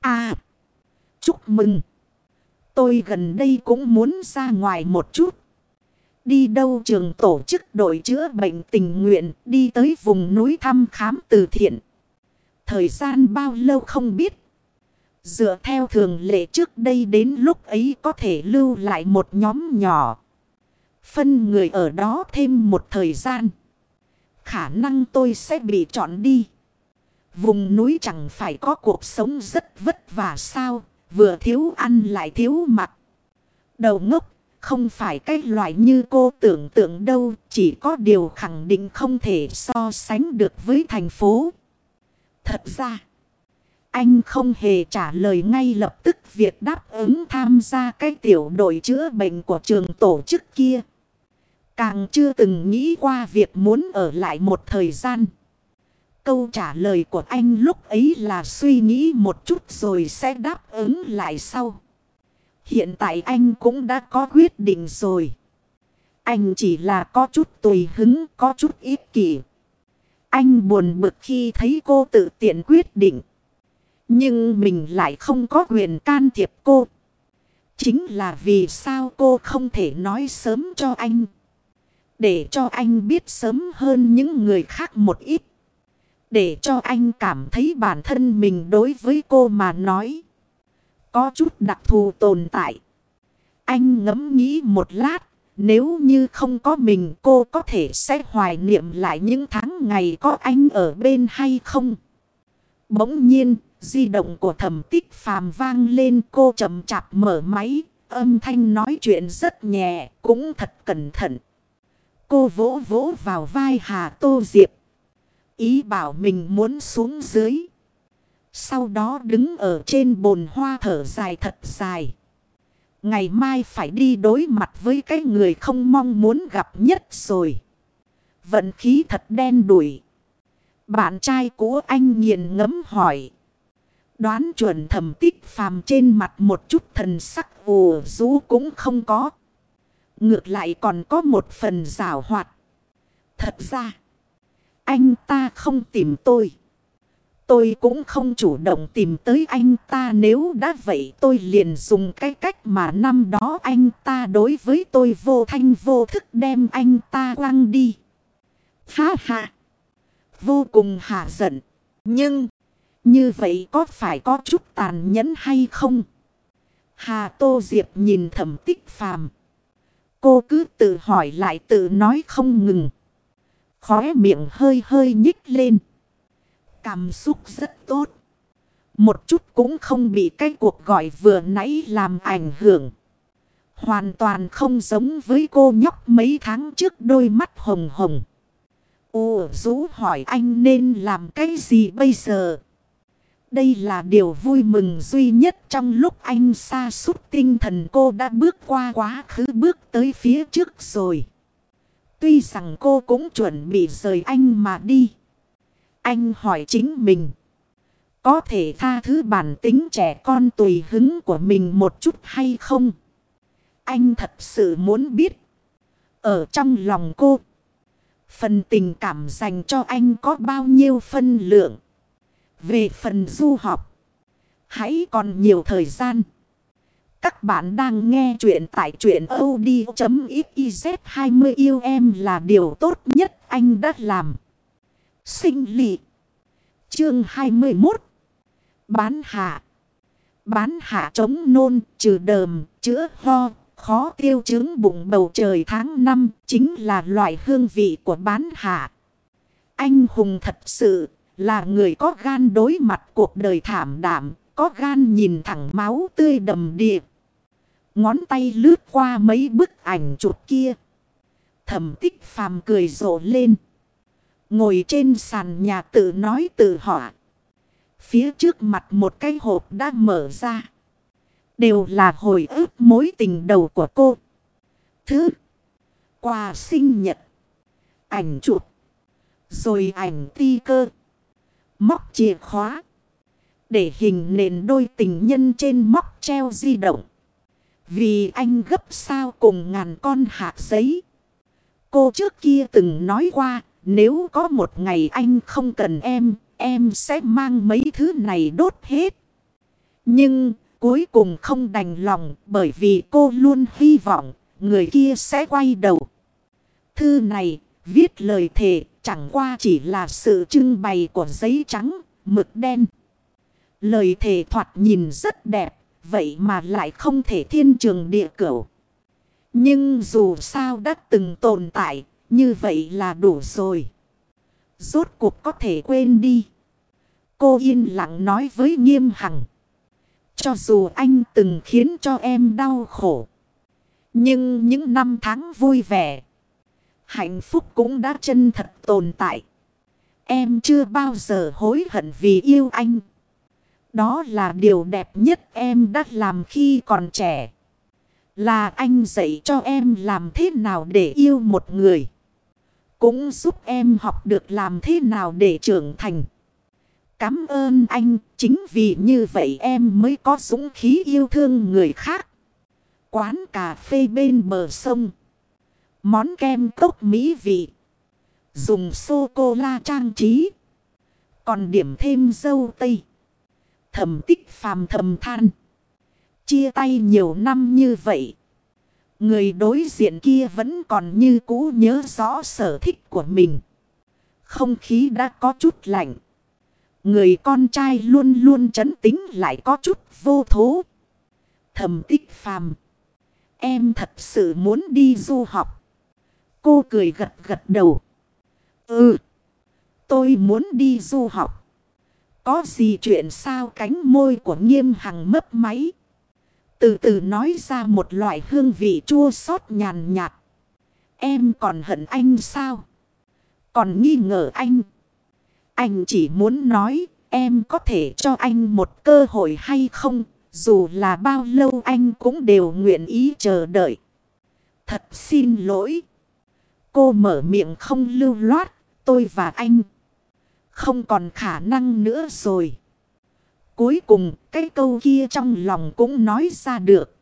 À! Chúc mừng! Tôi gần đây cũng muốn ra ngoài một chút. Đi đâu trường tổ chức đội chữa bệnh tình nguyện đi tới vùng núi thăm khám từ thiện. Thời gian bao lâu không biết. Dựa theo thường lệ trước đây đến lúc ấy có thể lưu lại một nhóm nhỏ. Phân người ở đó thêm một thời gian. Khả năng tôi sẽ bị chọn đi. Vùng núi chẳng phải có cuộc sống rất vất vả sao, vừa thiếu ăn lại thiếu mặc. Đầu ngốc, không phải cái loại như cô tưởng tượng đâu, chỉ có điều khẳng định không thể so sánh được với thành phố. Thật ra, anh không hề trả lời ngay lập tức việc đáp ứng tham gia cái tiểu đội chữa bệnh của trường tổ chức kia. Càng chưa từng nghĩ qua việc muốn ở lại một thời gian. Câu trả lời của anh lúc ấy là suy nghĩ một chút rồi sẽ đáp ứng lại sau. Hiện tại anh cũng đã có quyết định rồi. Anh chỉ là có chút tùy hứng, có chút ít kỷ. Anh buồn bực khi thấy cô tự tiện quyết định. Nhưng mình lại không có quyền can thiệp cô. Chính là vì sao cô không thể nói sớm cho anh. Để cho anh biết sớm hơn những người khác một ít. Để cho anh cảm thấy bản thân mình đối với cô mà nói. Có chút đặc thù tồn tại. Anh ngẫm nghĩ một lát nếu như không có mình cô có thể sẽ hoài niệm lại những tháng ngày có anh ở bên hay không? Bỗng nhiên, di động của thẩm tích phàm vang lên cô chậm chạp mở máy. Âm thanh nói chuyện rất nhẹ, cũng thật cẩn thận. Cô vỗ vỗ vào vai Hà Tô Diệp. Ý bảo mình muốn xuống dưới. Sau đó đứng ở trên bồn hoa thở dài thật dài. Ngày mai phải đi đối mặt với cái người không mong muốn gặp nhất rồi. Vận khí thật đen đuổi. Bạn trai của anh nghiền ngấm hỏi. Đoán chuẩn thẩm tích phàm trên mặt một chút thần sắc vù rú cũng không có. Ngược lại còn có một phần rào hoạt. Thật ra, anh ta không tìm tôi. Tôi cũng không chủ động tìm tới anh ta nếu đã vậy tôi liền dùng cái cách mà năm đó anh ta đối với tôi vô thanh vô thức đem anh ta quăng đi. Ha ha! Vô cùng hạ giận. Nhưng, như vậy có phải có chút tàn nhẫn hay không? Hà Tô Diệp nhìn thẩm tích phàm. Cô cứ tự hỏi lại tự nói không ngừng. Khóe miệng hơi hơi nhích lên. Cảm xúc rất tốt. Một chút cũng không bị cái cuộc gọi vừa nãy làm ảnh hưởng. Hoàn toàn không giống với cô nhóc mấy tháng trước đôi mắt hồng hồng. Ồ rũ hỏi anh nên làm cái gì bây giờ? Đây là điều vui mừng duy nhất trong lúc anh xa suốt tinh thần cô đã bước qua quá khứ bước tới phía trước rồi. Tuy rằng cô cũng chuẩn bị rời anh mà đi. Anh hỏi chính mình. Có thể tha thứ bản tính trẻ con tùy hứng của mình một chút hay không? Anh thật sự muốn biết. Ở trong lòng cô. Phần tình cảm dành cho anh có bao nhiêu phân lượng. Về phần du học. Hãy còn nhiều thời gian. Các bạn đang nghe chuyện tại chuyện od.xyz 20 yêu em là điều tốt nhất anh đã làm. Sinh lị. Chương 21. Bán hạ. Bán hạ chống nôn, trừ đờm, chữa ho, khó tiêu chứng bụng bầu trời tháng 5 chính là loại hương vị của bán hạ. Anh hùng thật sự là người có gan đối mặt cuộc đời thảm đảm, có gan nhìn thẳng máu tươi đầm địa. Ngón tay lướt qua mấy bức ảnh chụp kia. Thẩm tích phàm cười rộ lên. Ngồi trên sàn nhà tự nói tự họa. Phía trước mặt một cái hộp đã mở ra. Đều là hồi ức mối tình đầu của cô. Thứ. Quà sinh nhật. Ảnh chụp. Rồi ảnh ti cơ. Móc chìa khóa. Để hình nền đôi tình nhân trên móc treo di động. Vì anh gấp sao cùng ngàn con hạt giấy. Cô trước kia từng nói qua nếu có một ngày anh không cần em, em sẽ mang mấy thứ này đốt hết. Nhưng cuối cùng không đành lòng bởi vì cô luôn hy vọng người kia sẽ quay đầu. Thư này viết lời thề chẳng qua chỉ là sự trưng bày của giấy trắng, mực đen. Lời thề thoạt nhìn rất đẹp, vậy mà lại không thể thiên trường địa cửu. Nhưng dù sao đã từng tồn tại, như vậy là đủ rồi. Rốt cuộc có thể quên đi. Cô yên lặng nói với nghiêm hằng. Cho dù anh từng khiến cho em đau khổ. Nhưng những năm tháng vui vẻ. Hạnh phúc cũng đã chân thật tồn tại. Em chưa bao giờ hối hận vì yêu anh. Đó là điều đẹp nhất em đã làm khi còn trẻ. Là anh dạy cho em làm thế nào để yêu một người. Cũng giúp em học được làm thế nào để trưởng thành. Cảm ơn anh, chính vì như vậy em mới có dũng khí yêu thương người khác. Quán cà phê bên bờ sông. Món kem cốc mỹ vị. Dùng sô-cô-la trang trí. Còn điểm thêm dâu tây. Thầm tích phàm thầm than. Chia tay nhiều năm như vậy. Người đối diện kia vẫn còn như cũ nhớ rõ sở thích của mình. Không khí đã có chút lạnh. Người con trai luôn luôn chấn tính lại có chút vô thố. Thầm tích phàm. Em thật sự muốn đi du học. Cô cười gật gật đầu. Ừ. Tôi muốn đi du học. Có gì chuyện sao cánh môi của nghiêm hằng mấp máy. Từ từ nói ra một loại hương vị chua xót nhàn nhạt. Em còn hận anh sao? Còn nghi ngờ anh? Anh chỉ muốn nói, em có thể cho anh một cơ hội hay không? Dù là bao lâu anh cũng đều nguyện ý chờ đợi. Thật xin lỗi. Cô mở miệng không lưu loát. Tôi và anh. Không còn khả năng nữa rồi. Cuối cùng, cái câu kia trong lòng cũng nói ra được.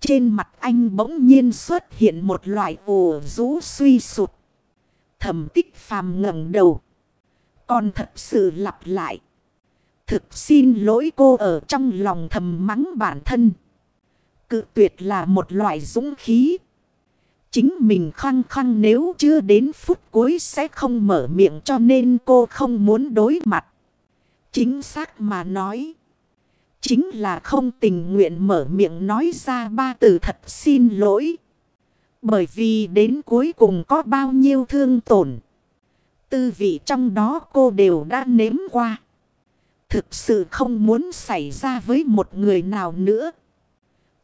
Trên mặt anh bỗng nhiên xuất hiện một loại ồ rú suy sụt. Thẩm tích phàm ngẩng đầu. Còn thật sự lặp lại. Thực xin lỗi cô ở trong lòng thầm mắng bản thân. Cự tuyệt là một loại dũng khí. Chính mình khăng khăng nếu chưa đến phút cuối sẽ không mở miệng cho nên cô không muốn đối mặt. Chính xác mà nói. Chính là không tình nguyện mở miệng nói ra ba từ thật xin lỗi. Bởi vì đến cuối cùng có bao nhiêu thương tổn. Tư vị trong đó cô đều đã nếm qua. Thực sự không muốn xảy ra với một người nào nữa.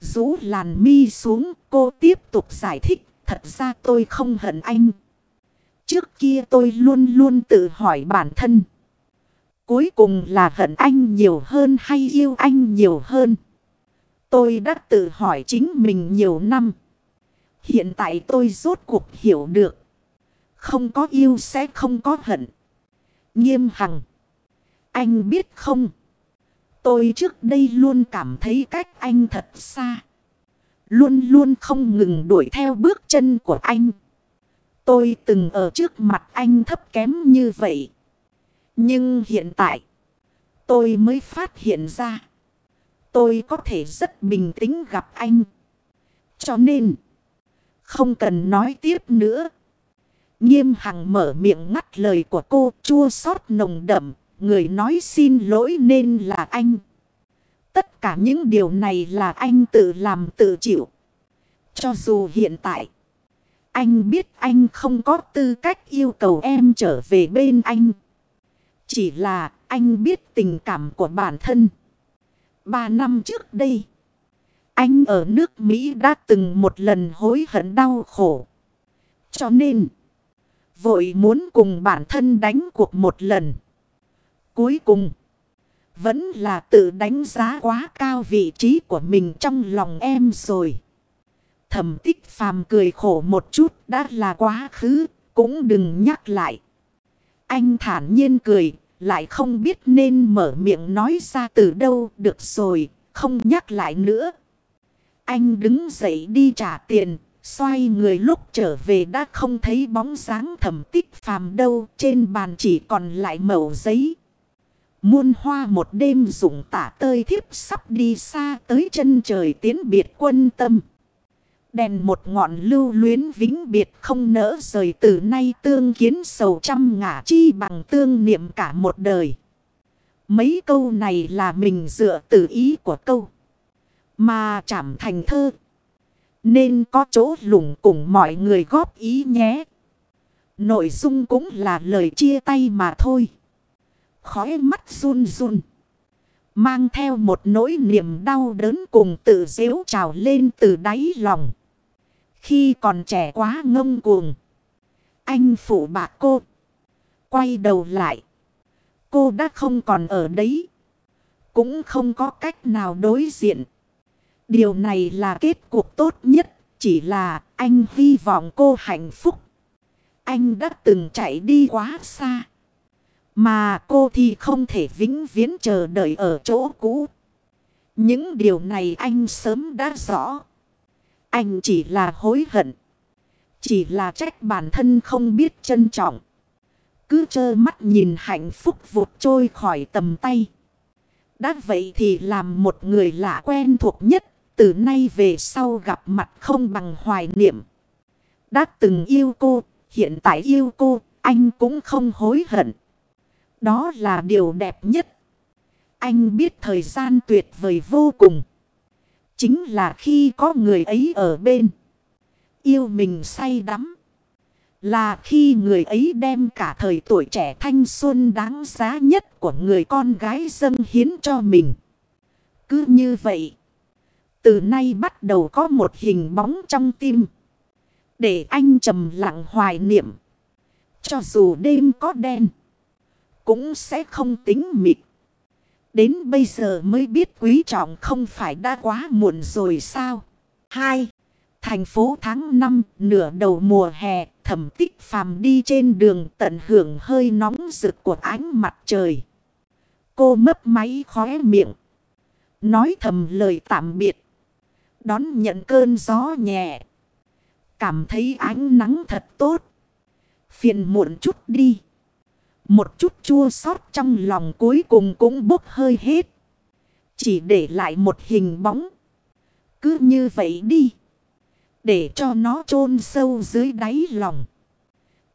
Rú làn mi xuống, cô tiếp tục giải thích. Thật ra tôi không hận anh. Trước kia tôi luôn luôn tự hỏi bản thân. Cuối cùng là hận anh nhiều hơn hay yêu anh nhiều hơn. Tôi đã tự hỏi chính mình nhiều năm. Hiện tại tôi rốt cuộc hiểu được. Không có yêu sẽ không có hận. Nghiêm hằng. Anh biết không? Tôi trước đây luôn cảm thấy cách anh thật xa. Luôn luôn không ngừng đuổi theo bước chân của anh. Tôi từng ở trước mặt anh thấp kém như vậy. Nhưng hiện tại, tôi mới phát hiện ra. Tôi có thể rất bình tĩnh gặp anh. Cho nên, không cần nói tiếp nữa. Nghiêm hằng mở miệng ngắt lời của cô chua xót nồng đậm. Người nói xin lỗi nên là anh. Tất cả những điều này là anh tự làm tự chịu. Cho dù hiện tại, anh biết anh không có tư cách yêu cầu em trở về bên anh. Chỉ là anh biết tình cảm của bản thân. Ba năm trước đây, anh ở nước Mỹ đã từng một lần hối hận đau khổ. Cho nên, vội muốn cùng bản thân đánh cuộc một lần. Cuối cùng, vẫn là tự đánh giá quá cao vị trí của mình trong lòng em rồi. Thẩm tích phàm cười khổ một chút đã là quá khứ, cũng đừng nhắc lại. Anh thản nhiên cười, lại không biết nên mở miệng nói ra từ đâu được rồi, không nhắc lại nữa. Anh đứng dậy đi trả tiền, xoay người lúc trở về đã không thấy bóng dáng thẩm tích phàm đâu, trên bàn chỉ còn lại mẩu giấy. Muôn hoa một đêm dùng tả tơi thiếp sắp đi xa tới chân trời tiến biệt quân tâm. Đèn một ngọn lưu luyến vĩnh biệt không nỡ rời từ nay tương kiến sầu trăm ngả chi bằng tương niệm cả một đời. Mấy câu này là mình dựa từ ý của câu. Mà chảm thành thơ. Nên có chỗ lủng cùng mọi người góp ý nhé. Nội dung cũng là lời chia tay mà thôi. Khói mắt run run. Mang theo một nỗi niềm đau đớn cùng tự dễu trào lên từ đáy lòng. Khi còn trẻ quá ngông cuồng. Anh phụ bạc cô. Quay đầu lại. Cô đã không còn ở đấy. Cũng không có cách nào đối diện. Điều này là kết cục tốt nhất. Chỉ là anh hy vọng cô hạnh phúc. Anh đã từng chạy đi quá xa. Mà cô thì không thể vĩnh viễn chờ đợi ở chỗ cũ. Những điều này anh sớm đã rõ. Anh chỉ là hối hận. Chỉ là trách bản thân không biết trân trọng. Cứ trơ mắt nhìn hạnh phúc vụt trôi khỏi tầm tay. Đã vậy thì làm một người lạ quen thuộc nhất. Từ nay về sau gặp mặt không bằng hoài niệm. Đã từng yêu cô, hiện tại yêu cô, anh cũng không hối hận. Đó là điều đẹp nhất. Anh biết thời gian tuyệt vời vô cùng. Chính là khi có người ấy ở bên. Yêu mình say đắm. Là khi người ấy đem cả thời tuổi trẻ thanh xuân đáng giá nhất của người con gái dâng hiến cho mình. Cứ như vậy. Từ nay bắt đầu có một hình bóng trong tim. Để anh trầm lặng hoài niệm. Cho dù đêm có đen. Cũng sẽ không tính mịt. Đến bây giờ mới biết quý trọng không phải đã quá muộn rồi sao. 2. Thành phố tháng 5 nửa đầu mùa hè, thẩm tích phàm đi trên đường tận hưởng hơi nóng rực của ánh mặt trời. Cô mấp máy khóe miệng. Nói thầm lời tạm biệt. Đón nhận cơn gió nhẹ. Cảm thấy ánh nắng thật tốt. Phiền muộn chút đi. Một chút chua xót trong lòng cuối cùng cũng bốc hơi hết. Chỉ để lại một hình bóng. Cứ như vậy đi. Để cho nó chôn sâu dưới đáy lòng.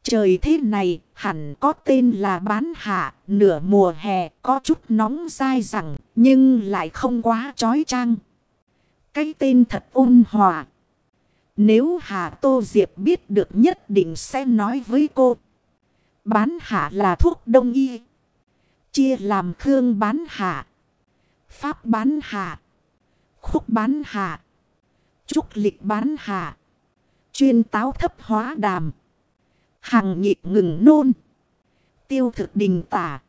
Trời thế này hẳn có tên là bán hạ, nửa mùa hè có chút nóng dai rằng, nhưng lại không quá chói chang. Cái tên thật ôn hòa. Nếu Hà Tô Diệp biết được nhất định sẽ nói với cô. Bán hạ là thuốc đông y. Chia làm khương bán hạ. Pháp bán hạ. Khúc bán hạ. Trúc lịch bán hạ. Chuyên táo thấp hóa đàm. Hàng nhịp ngừng nôn. Tiêu thực đình tả.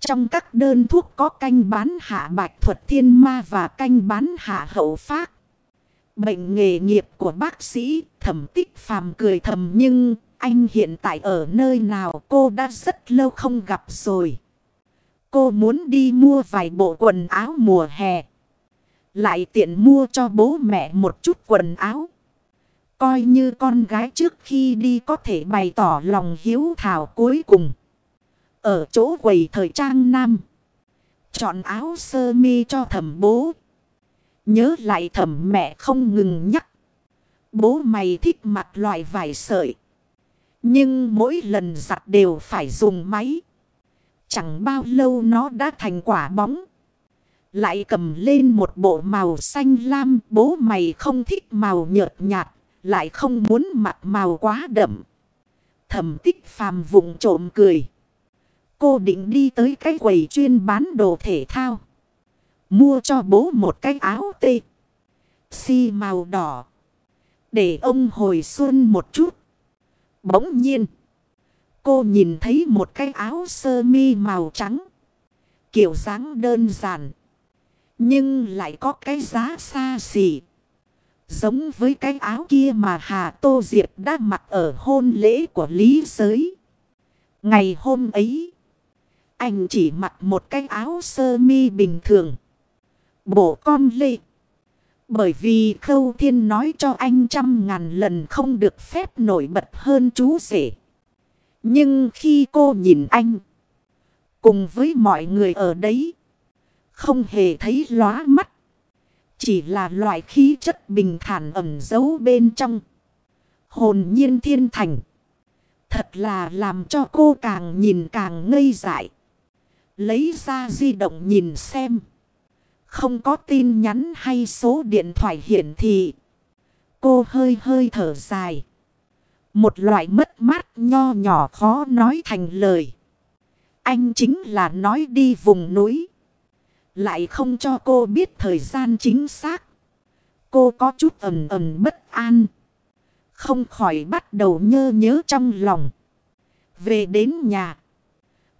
Trong các đơn thuốc có canh bán hạ bạch thuật thiên ma và canh bán hạ hậu phát. Bệnh nghề nghiệp của bác sĩ thẩm tích phàm cười thầm nhưng anh hiện tại ở nơi nào cô đã rất lâu không gặp rồi. Cô muốn đi mua vài bộ quần áo mùa hè. Lại tiện mua cho bố mẹ một chút quần áo. Coi như con gái trước khi đi có thể bày tỏ lòng hiếu thảo cuối cùng. Ở chỗ quầy thời trang nam. Chọn áo sơ mi cho thẩm bố. Nhớ lại thẩm mẹ không ngừng nhắc. Bố mày thích mặc loại vải sợi. Nhưng mỗi lần giặt đều phải dùng máy. Chẳng bao lâu nó đã thành quả bóng. Lại cầm lên một bộ màu xanh lam. Bố mày không thích màu nhợt nhạt. Lại không muốn mặc màu quá đậm. Thẩm tích phàm vùng trộm cười. Cô định đi tới cái quầy chuyên bán đồ thể thao. Mua cho bố một cái áo tê. Si màu đỏ. Để ông hồi xuân một chút. Bỗng nhiên. Cô nhìn thấy một cái áo sơ mi màu trắng. Kiểu dáng đơn giản. Nhưng lại có cái giá xa xỉ. Giống với cái áo kia mà Hà Tô Diệp đã mặc ở hôn lễ của Lý Giới. Ngày hôm ấy. Anh chỉ mặc một cái áo sơ mi bình thường. Bộ con lê. Bởi vì Khâu Thiên nói cho anh trăm ngàn lần không được phép nổi bật hơn chú rể. Nhưng khi cô nhìn anh. Cùng với mọi người ở đấy. Không hề thấy lóa mắt. Chỉ là loại khí chất bình thản ẩn giấu bên trong. Hồn nhiên thiên thành. Thật là làm cho cô càng nhìn càng ngây dại. Lấy ra di động nhìn xem. Không có tin nhắn hay số điện thoại hiển thị. Cô hơi hơi thở dài. Một loại mất mát nho nhỏ khó nói thành lời. Anh chính là nói đi vùng núi. Lại không cho cô biết thời gian chính xác. Cô có chút ẩm ẩm bất an. Không khỏi bắt đầu nhơ nhớ trong lòng. Về đến nhà.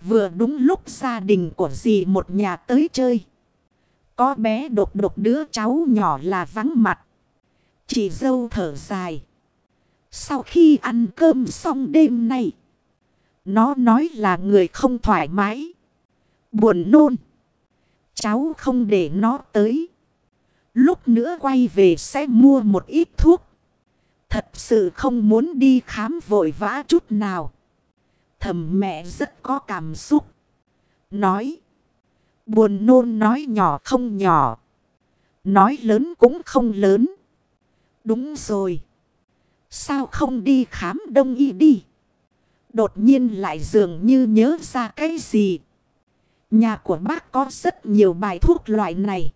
Vừa đúng lúc gia đình của dì một nhà tới chơi. Có bé đột đột đứa cháu nhỏ là vắng mặt. Chị dâu thở dài. Sau khi ăn cơm xong đêm nay. Nó nói là người không thoải mái. Buồn nôn. Cháu không để nó tới. Lúc nữa quay về sẽ mua một ít thuốc. Thật sự không muốn đi khám vội vã chút nào. Thầm mẹ rất có cảm xúc. Nói. Buồn nôn nói nhỏ không nhỏ. Nói lớn cũng không lớn. Đúng rồi. Sao không đi khám đông y đi? Đột nhiên lại dường như nhớ ra cái gì. Nhà của bác có rất nhiều bài thuốc loại này.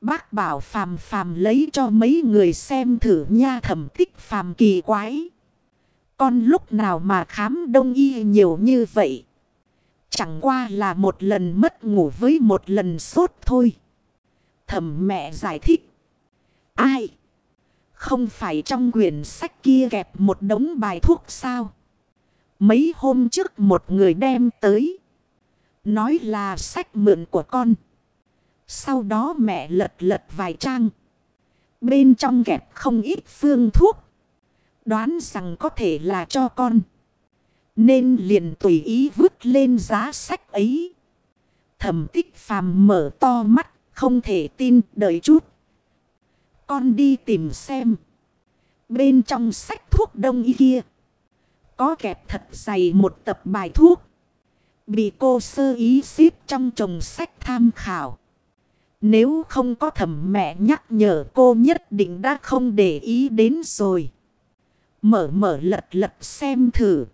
Bác bảo phàm phàm lấy cho mấy người xem thử nha thẩm tích phàm kỳ quái. Con lúc nào mà khám đông y nhiều như vậy. Chẳng qua là một lần mất ngủ với một lần sốt thôi. Thẩm mẹ giải thích. Ai? Không phải trong quyển sách kia kẹp một đống bài thuốc sao? Mấy hôm trước một người đem tới. Nói là sách mượn của con. Sau đó mẹ lật lật vài trang. Bên trong kẹp không ít phương thuốc. Đoán rằng có thể là cho con. Nên liền tùy ý vứt lên giá sách ấy. Thẩm tích phàm mở to mắt. Không thể tin, đợi chút. Con đi tìm xem. Bên trong sách thuốc đông y kia. Có kẹp thật dày một tập bài thuốc. Bị cô sơ ý xếp trong chồng sách tham khảo. Nếu không có thẩm mẹ nhắc nhở cô nhất định đã không để ý đến rồi. Mở mở lật lật xem thử.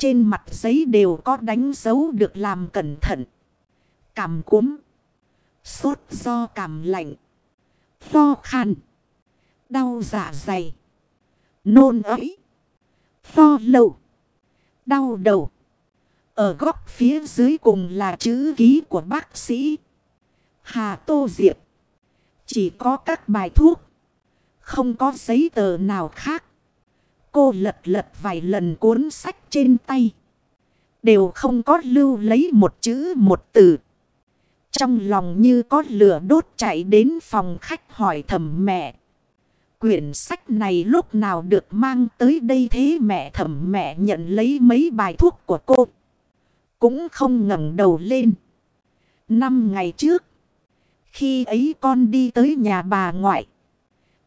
Trên mặt giấy đều có đánh dấu được làm cẩn thận. Cảm cúm. Sốt do cảm lạnh. Lo khăn. Đau dạ dày. Nôn ấy. Lo lâu. Đau đầu. Ở góc phía dưới cùng là chữ ký của bác sĩ. Hà Tô Diệp. Chỉ có các bài thuốc. Không có giấy tờ nào khác. Cô lật lật vài lần cuốn sách trên tay. Đều không có lưu lấy một chữ một từ. Trong lòng như có lửa đốt chạy đến phòng khách hỏi thầm mẹ. Quyển sách này lúc nào được mang tới đây thế mẹ thầm mẹ nhận lấy mấy bài thuốc của cô. Cũng không ngẩng đầu lên. Năm ngày trước. Khi ấy con đi tới nhà bà ngoại.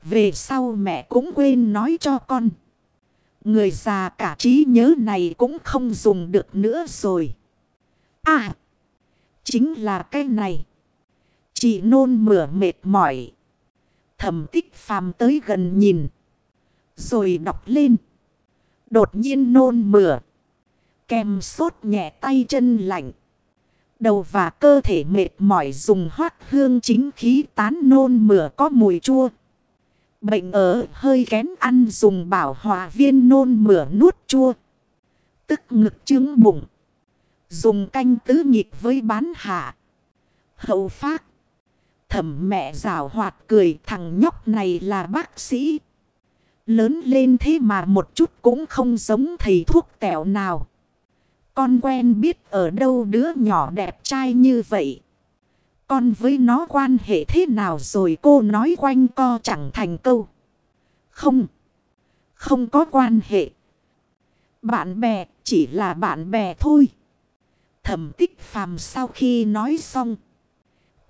Về sau mẹ cũng quên nói cho con. Người già cả trí nhớ này cũng không dùng được nữa rồi. À! Chính là cái này. Chị nôn mửa mệt mỏi. Thẩm tích phàm tới gần nhìn. Rồi đọc lên. Đột nhiên nôn mửa. Kèm sốt nhẹ tay chân lạnh. Đầu và cơ thể mệt mỏi dùng hoát hương chính khí tán nôn mửa có mùi chua. Bệnh ở, hơi kén ăn dùng bảo hòa viên nôn mửa nuốt chua. Tức ngực trướng bụng. Dùng canh tứ nhịp với bán hạ. Hậu phát. Thẩm mẹ rào hoạt cười, thằng nhóc này là bác sĩ. Lớn lên thế mà một chút cũng không giống thầy thuốc tẹo nào. Con quen biết ở đâu đứa nhỏ đẹp trai như vậy. Con với nó quan hệ thế nào rồi cô nói quanh co chẳng thành câu. Không. Không có quan hệ. Bạn bè, chỉ là bạn bè thôi. Thẩm tích phàm sau khi nói xong.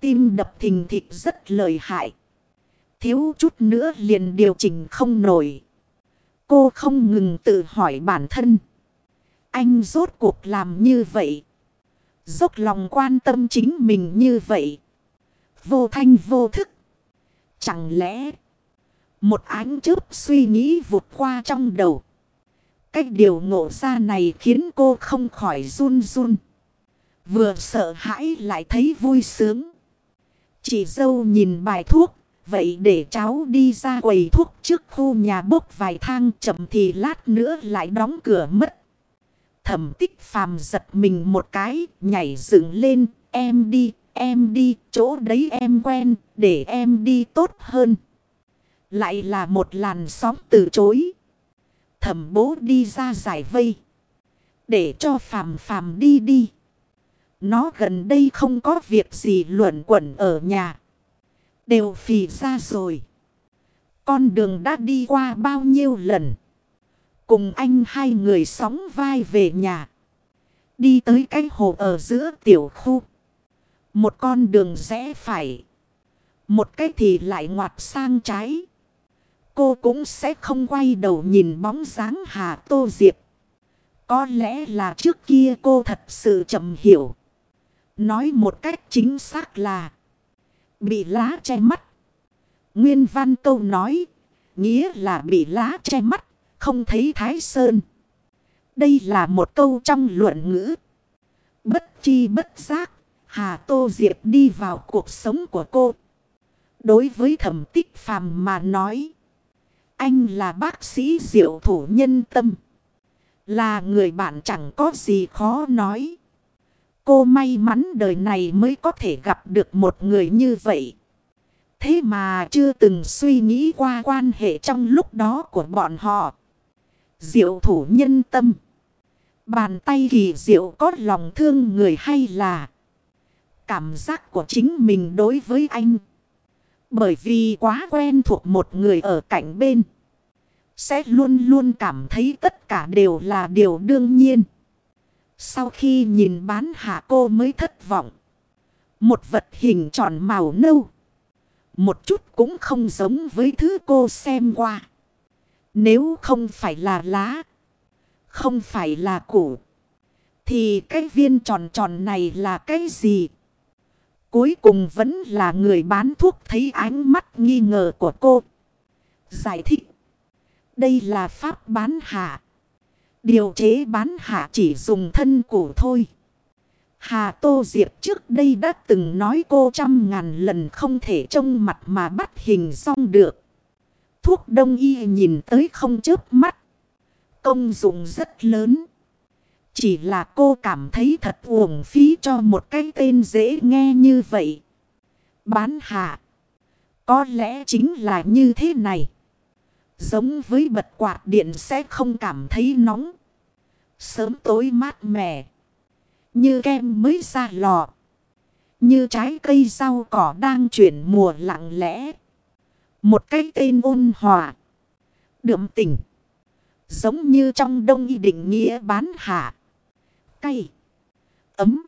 Tim đập thình thịch rất lợi hại. Thiếu chút nữa liền điều chỉnh không nổi. Cô không ngừng tự hỏi bản thân. Anh rốt cuộc làm như vậy. Dốc lòng quan tâm chính mình như vậy. Vô thanh vô thức. Chẳng lẽ. Một ánh chớp suy nghĩ vụt qua trong đầu. Cách điều ngộ ra này khiến cô không khỏi run run. Vừa sợ hãi lại thấy vui sướng. Chị dâu nhìn bài thuốc. Vậy để cháu đi ra quầy thuốc trước khu nhà bốc vài thang chậm thì lát nữa lại đóng cửa mất. Thẩm tích phàm giật mình một cái, nhảy dựng lên, em đi, em đi, chỗ đấy em quen, để em đi tốt hơn. Lại là một làn sóng từ chối. Thẩm bố đi ra giải vây. Để cho phàm phàm đi đi. Nó gần đây không có việc gì luẩn quẩn ở nhà. Đều phì ra rồi. Con đường đã đi qua bao nhiêu lần. Cùng anh hai người sóng vai về nhà. Đi tới cái hồ ở giữa tiểu khu. Một con đường rẽ phải. Một cái thì lại ngoặt sang trái. Cô cũng sẽ không quay đầu nhìn bóng dáng Hà Tô Diệp. Có lẽ là trước kia cô thật sự chậm hiểu. Nói một cách chính xác là. Bị lá che mắt. Nguyên văn câu nói. Nghĩa là bị lá che mắt không thấy Thái Sơn. Đây là một câu trong luận ngữ. Bất chi bất giác, Hà Tô Diệp đi vào cuộc sống của cô. Đối với thẩm tích phàm mà nói. Anh là bác sĩ diệu thủ nhân tâm. Là người bạn chẳng có gì khó nói. Cô may mắn đời này mới có thể gặp được một người như vậy. Thế mà chưa từng suy nghĩ qua quan hệ trong lúc đó của bọn họ. Diệu thủ nhân tâm. Bàn tay kỳ diệu có lòng thương người hay là cảm giác của chính mình đối với anh. Bởi vì quá quen thuộc một người ở cạnh bên. Sẽ luôn luôn cảm thấy tất cả đều là điều đương nhiên. Sau khi nhìn bán hạ cô mới thất vọng. Một vật hình tròn màu nâu. Một chút cũng không giống với thứ cô xem qua. Nếu không phải là lá. Không phải là củ. Thì cái viên tròn tròn này là cái gì? Cuối cùng vẫn là người bán thuốc thấy ánh mắt nghi ngờ của cô. Giải thích. Đây là pháp bán hạ. Điều chế bán hạ chỉ dùng thân củ thôi. Hà Tô Diệp trước đây đã từng nói cô trăm ngàn lần không thể trông mặt mà bắt hình xong được. Thuốc đông y nhìn tới không chớp mắt. Công dụng rất lớn. Chỉ là cô cảm thấy thật uổng phí cho một cái tên dễ nghe như vậy. Bán hạ. Có lẽ chính là như thế này. Giống với bật quạt điện sẽ không cảm thấy nóng. Sớm tối mát mẻ. Như kem mới ra lò. Như trái cây rau cỏ đang chuyển mùa lặng lẽ. Một cái tên ôn hòa. Đượm tình. Giống như trong đông y định nghĩa bán hạ. Cay. Ấm.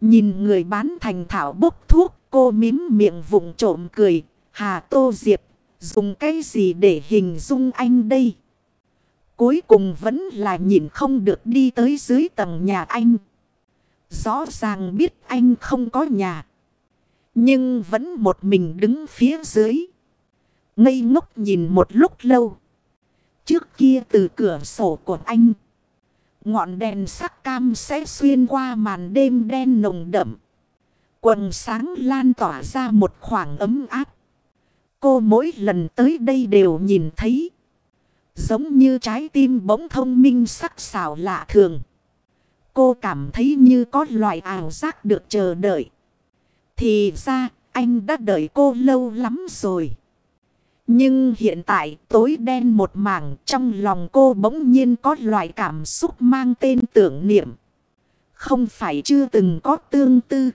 Nhìn người bán thành thảo bốc thuốc. Cô mím miệng vùng trộm cười. Hà Tô Diệp. Dùng cái gì để hình dung anh đây? Cuối cùng vẫn là nhìn không được đi tới dưới tầng nhà anh. Rõ ràng biết anh không có nhà. Nhưng vẫn một mình đứng phía dưới. Ngây ngốc nhìn một lúc lâu. Trước kia từ cửa sổ của anh. Ngọn đèn sắc cam sẽ xuyên qua màn đêm đen nồng đậm. Quần sáng lan tỏa ra một khoảng ấm áp. Cô mỗi lần tới đây đều nhìn thấy. Giống như trái tim bỗng thông minh sắc sảo lạ thường. Cô cảm thấy như có loại ảo giác được chờ đợi. Thì ra, anh đã đợi cô lâu lắm rồi. Nhưng hiện tại tối đen một mảng trong lòng cô bỗng nhiên có loại cảm xúc mang tên tưởng niệm. Không phải chưa từng có tương tư.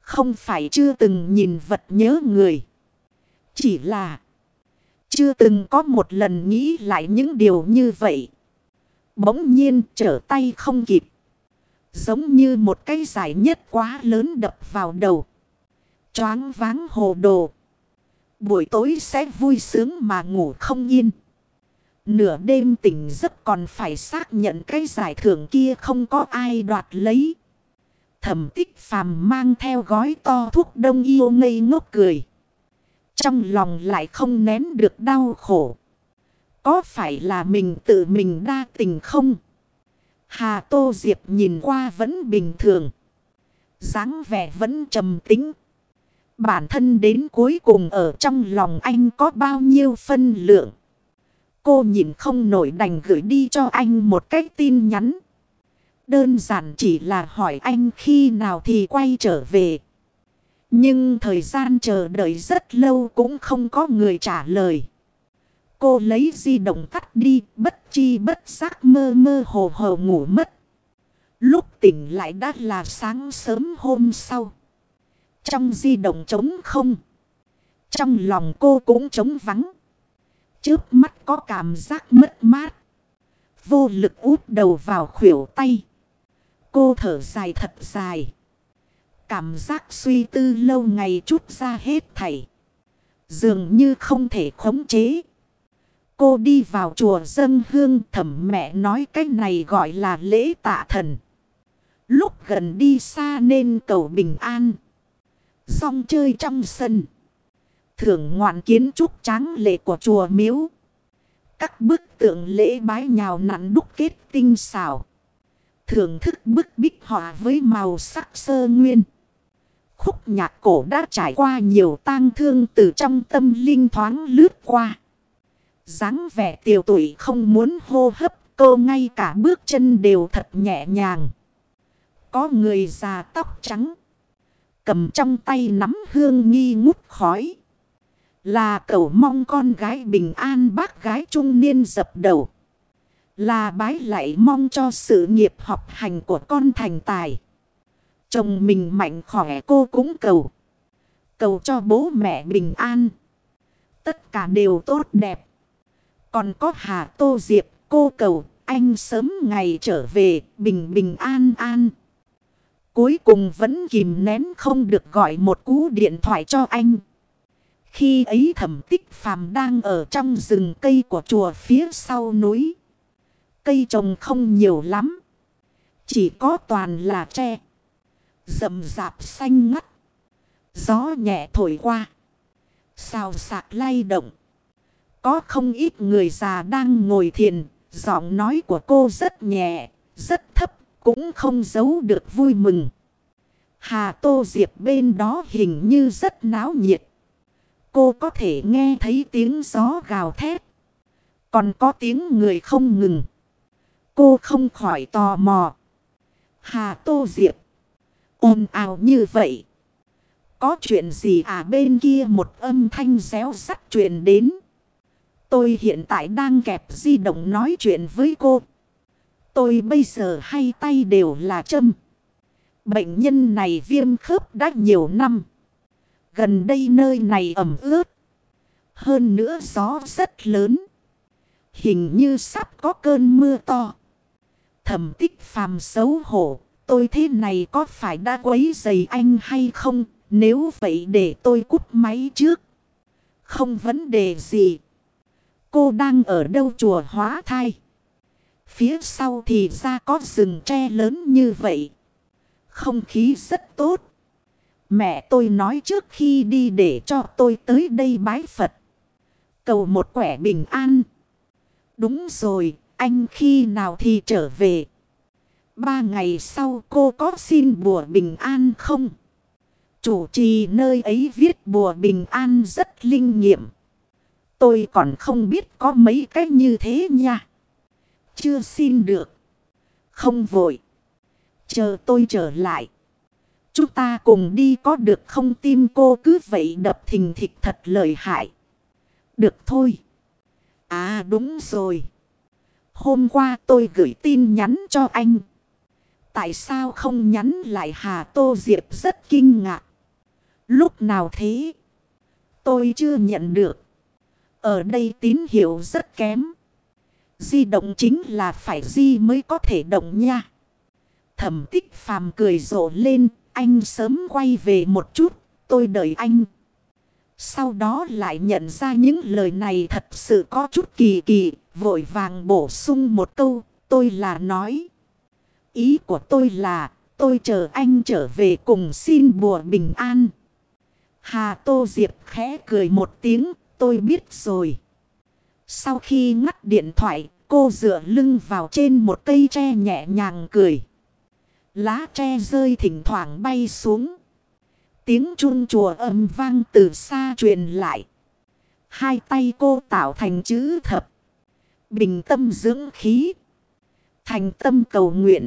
Không phải chưa từng nhìn vật nhớ người. Chỉ là chưa từng có một lần nghĩ lại những điều như vậy. Bỗng nhiên trở tay không kịp. Giống như một cái giải nhất quá lớn đập vào đầu. Choáng váng hồ đồ. Buổi tối sẽ vui sướng mà ngủ không yên. Nửa đêm tỉnh giấc còn phải xác nhận cái giải thưởng kia không có ai đoạt lấy. Thẩm tích phàm mang theo gói to thuốc đông yêu ngây ngốc cười. Trong lòng lại không nén được đau khổ. Có phải là mình tự mình đa tình không? Hà Tô Diệp nhìn qua vẫn bình thường. dáng vẻ vẫn trầm tính. Bản thân đến cuối cùng ở trong lòng anh có bao nhiêu phân lượng. Cô nhìn không nổi đành gửi đi cho anh một cái tin nhắn. Đơn giản chỉ là hỏi anh khi nào thì quay trở về. Nhưng thời gian chờ đợi rất lâu cũng không có người trả lời. Cô lấy di động tắt đi, bất chi bất giác mơ mơ hồ hồ ngủ mất. Lúc tỉnh lại đã là sáng sớm hôm sau. Trong di động trống không. Trong lòng cô cũng trống vắng. Trước mắt có cảm giác mất mát. Vô lực úp đầu vào khuỷu tay. Cô thở dài thật dài. Cảm giác suy tư lâu ngày chút ra hết thảy. Dường như không thể khống chế. Cô đi vào chùa dân hương thẩm mẹ nói cái này gọi là lễ tạ thần. Lúc gần đi xa nên cầu bình an. Xong chơi trong sân. Thưởng ngoạn kiến trúc tráng lệ của chùa miếu. Các bức tượng lễ bái nhào nặn đúc kết tinh xảo. Thưởng thức bức bích họa với màu sắc sơ nguyên. Khúc nhạc cổ đã trải qua nhiều tang thương từ trong tâm linh thoáng lướt qua. dáng vẻ tiểu tuổi không muốn hô hấp, cô ngay cả bước chân đều thật nhẹ nhàng. Có người già tóc trắng. Cầm trong tay nắm hương nghi ngút khói. Là cầu mong con gái bình an bác gái trung niên dập đầu. Là bái lại mong cho sự nghiệp học hành của con thành tài. Chồng mình mạnh khỏe cô cũng cầu. Cầu cho bố mẹ bình an. Tất cả đều tốt đẹp. Còn có Hà Tô Diệp, cô cầu, anh sớm ngày trở về, bình bình an an. Cuối cùng vẫn kìm nén không được gọi một cú điện thoại cho anh. Khi ấy thẩm tích phàm đang ở trong rừng cây của chùa phía sau núi. Cây trồng không nhiều lắm. Chỉ có toàn là tre. Rậm rạp xanh ngắt. Gió nhẹ thổi qua. Xào sạc lay động. Có không ít người già đang ngồi thiền. Giọng nói của cô rất nhẹ, rất thấp, cũng không giấu được vui mừng. Hà Tô Diệp bên đó hình như rất náo nhiệt. Cô có thể nghe thấy tiếng gió gào thét. Còn có tiếng người không ngừng. Cô không khỏi tò mò. Hà Tô Diệp. ồn ào như vậy. Có chuyện gì à bên kia một âm thanh réo sắt truyền đến. Tôi hiện tại đang kẹp di động nói chuyện với cô. Tôi bây giờ hay tay đều là châm. Bệnh nhân này viêm khớp đã nhiều năm. Gần đây nơi này ẩm ướt. Hơn nữa gió rất lớn. Hình như sắp có cơn mưa to. Thẩm tích phàm xấu hổ. Tôi thế này có phải đã quấy dày anh hay không? Nếu vậy để tôi cúp máy trước. Không vấn đề gì. Cô đang ở đâu chùa hóa thai? Phía sau thì ra có rừng tre lớn như vậy. Không khí rất tốt. Mẹ tôi nói trước khi đi để cho tôi tới đây bái Phật. Cầu một quẻ bình an. Đúng rồi, anh khi nào thì trở về? Ba ngày sau cô có xin bùa bình an không? Chủ trì nơi ấy viết bùa bình an rất linh nghiệm. Tôi còn không biết có mấy cách như thế nha. Chưa xin được. Không vội. Chờ tôi trở lại. Chúng ta cùng đi có được không tim cô cứ vậy đập thình thịch thật lợi hại. Được thôi. À đúng rồi. Hôm qua tôi gửi tin nhắn cho anh. Tại sao không nhắn lại Hà Tô Diệp rất kinh ngạc. Lúc nào thế? Tôi chưa nhận được. Ở đây tín hiệu rất kém. Di động chính là phải di mới có thể động nha. Thẩm tích phàm cười rộ lên. Anh sớm quay về một chút. Tôi đợi anh. Sau đó lại nhận ra những lời này thật sự có chút kỳ kỳ. Vội vàng bổ sung một câu. Tôi là nói. Ý của tôi là. Tôi chờ anh trở về cùng xin bùa bình an. Hà Tô Diệp khẽ cười một tiếng tôi biết rồi. Sau khi ngắt điện thoại, cô dựa lưng vào trên một cây tre nhẹ nhàng cười. Lá tre rơi thỉnh thoảng bay xuống. Tiếng chun chùa âm vang từ xa truyền lại. Hai tay cô tạo thành chữ thập. Bình tâm dưỡng khí. Thành tâm cầu nguyện.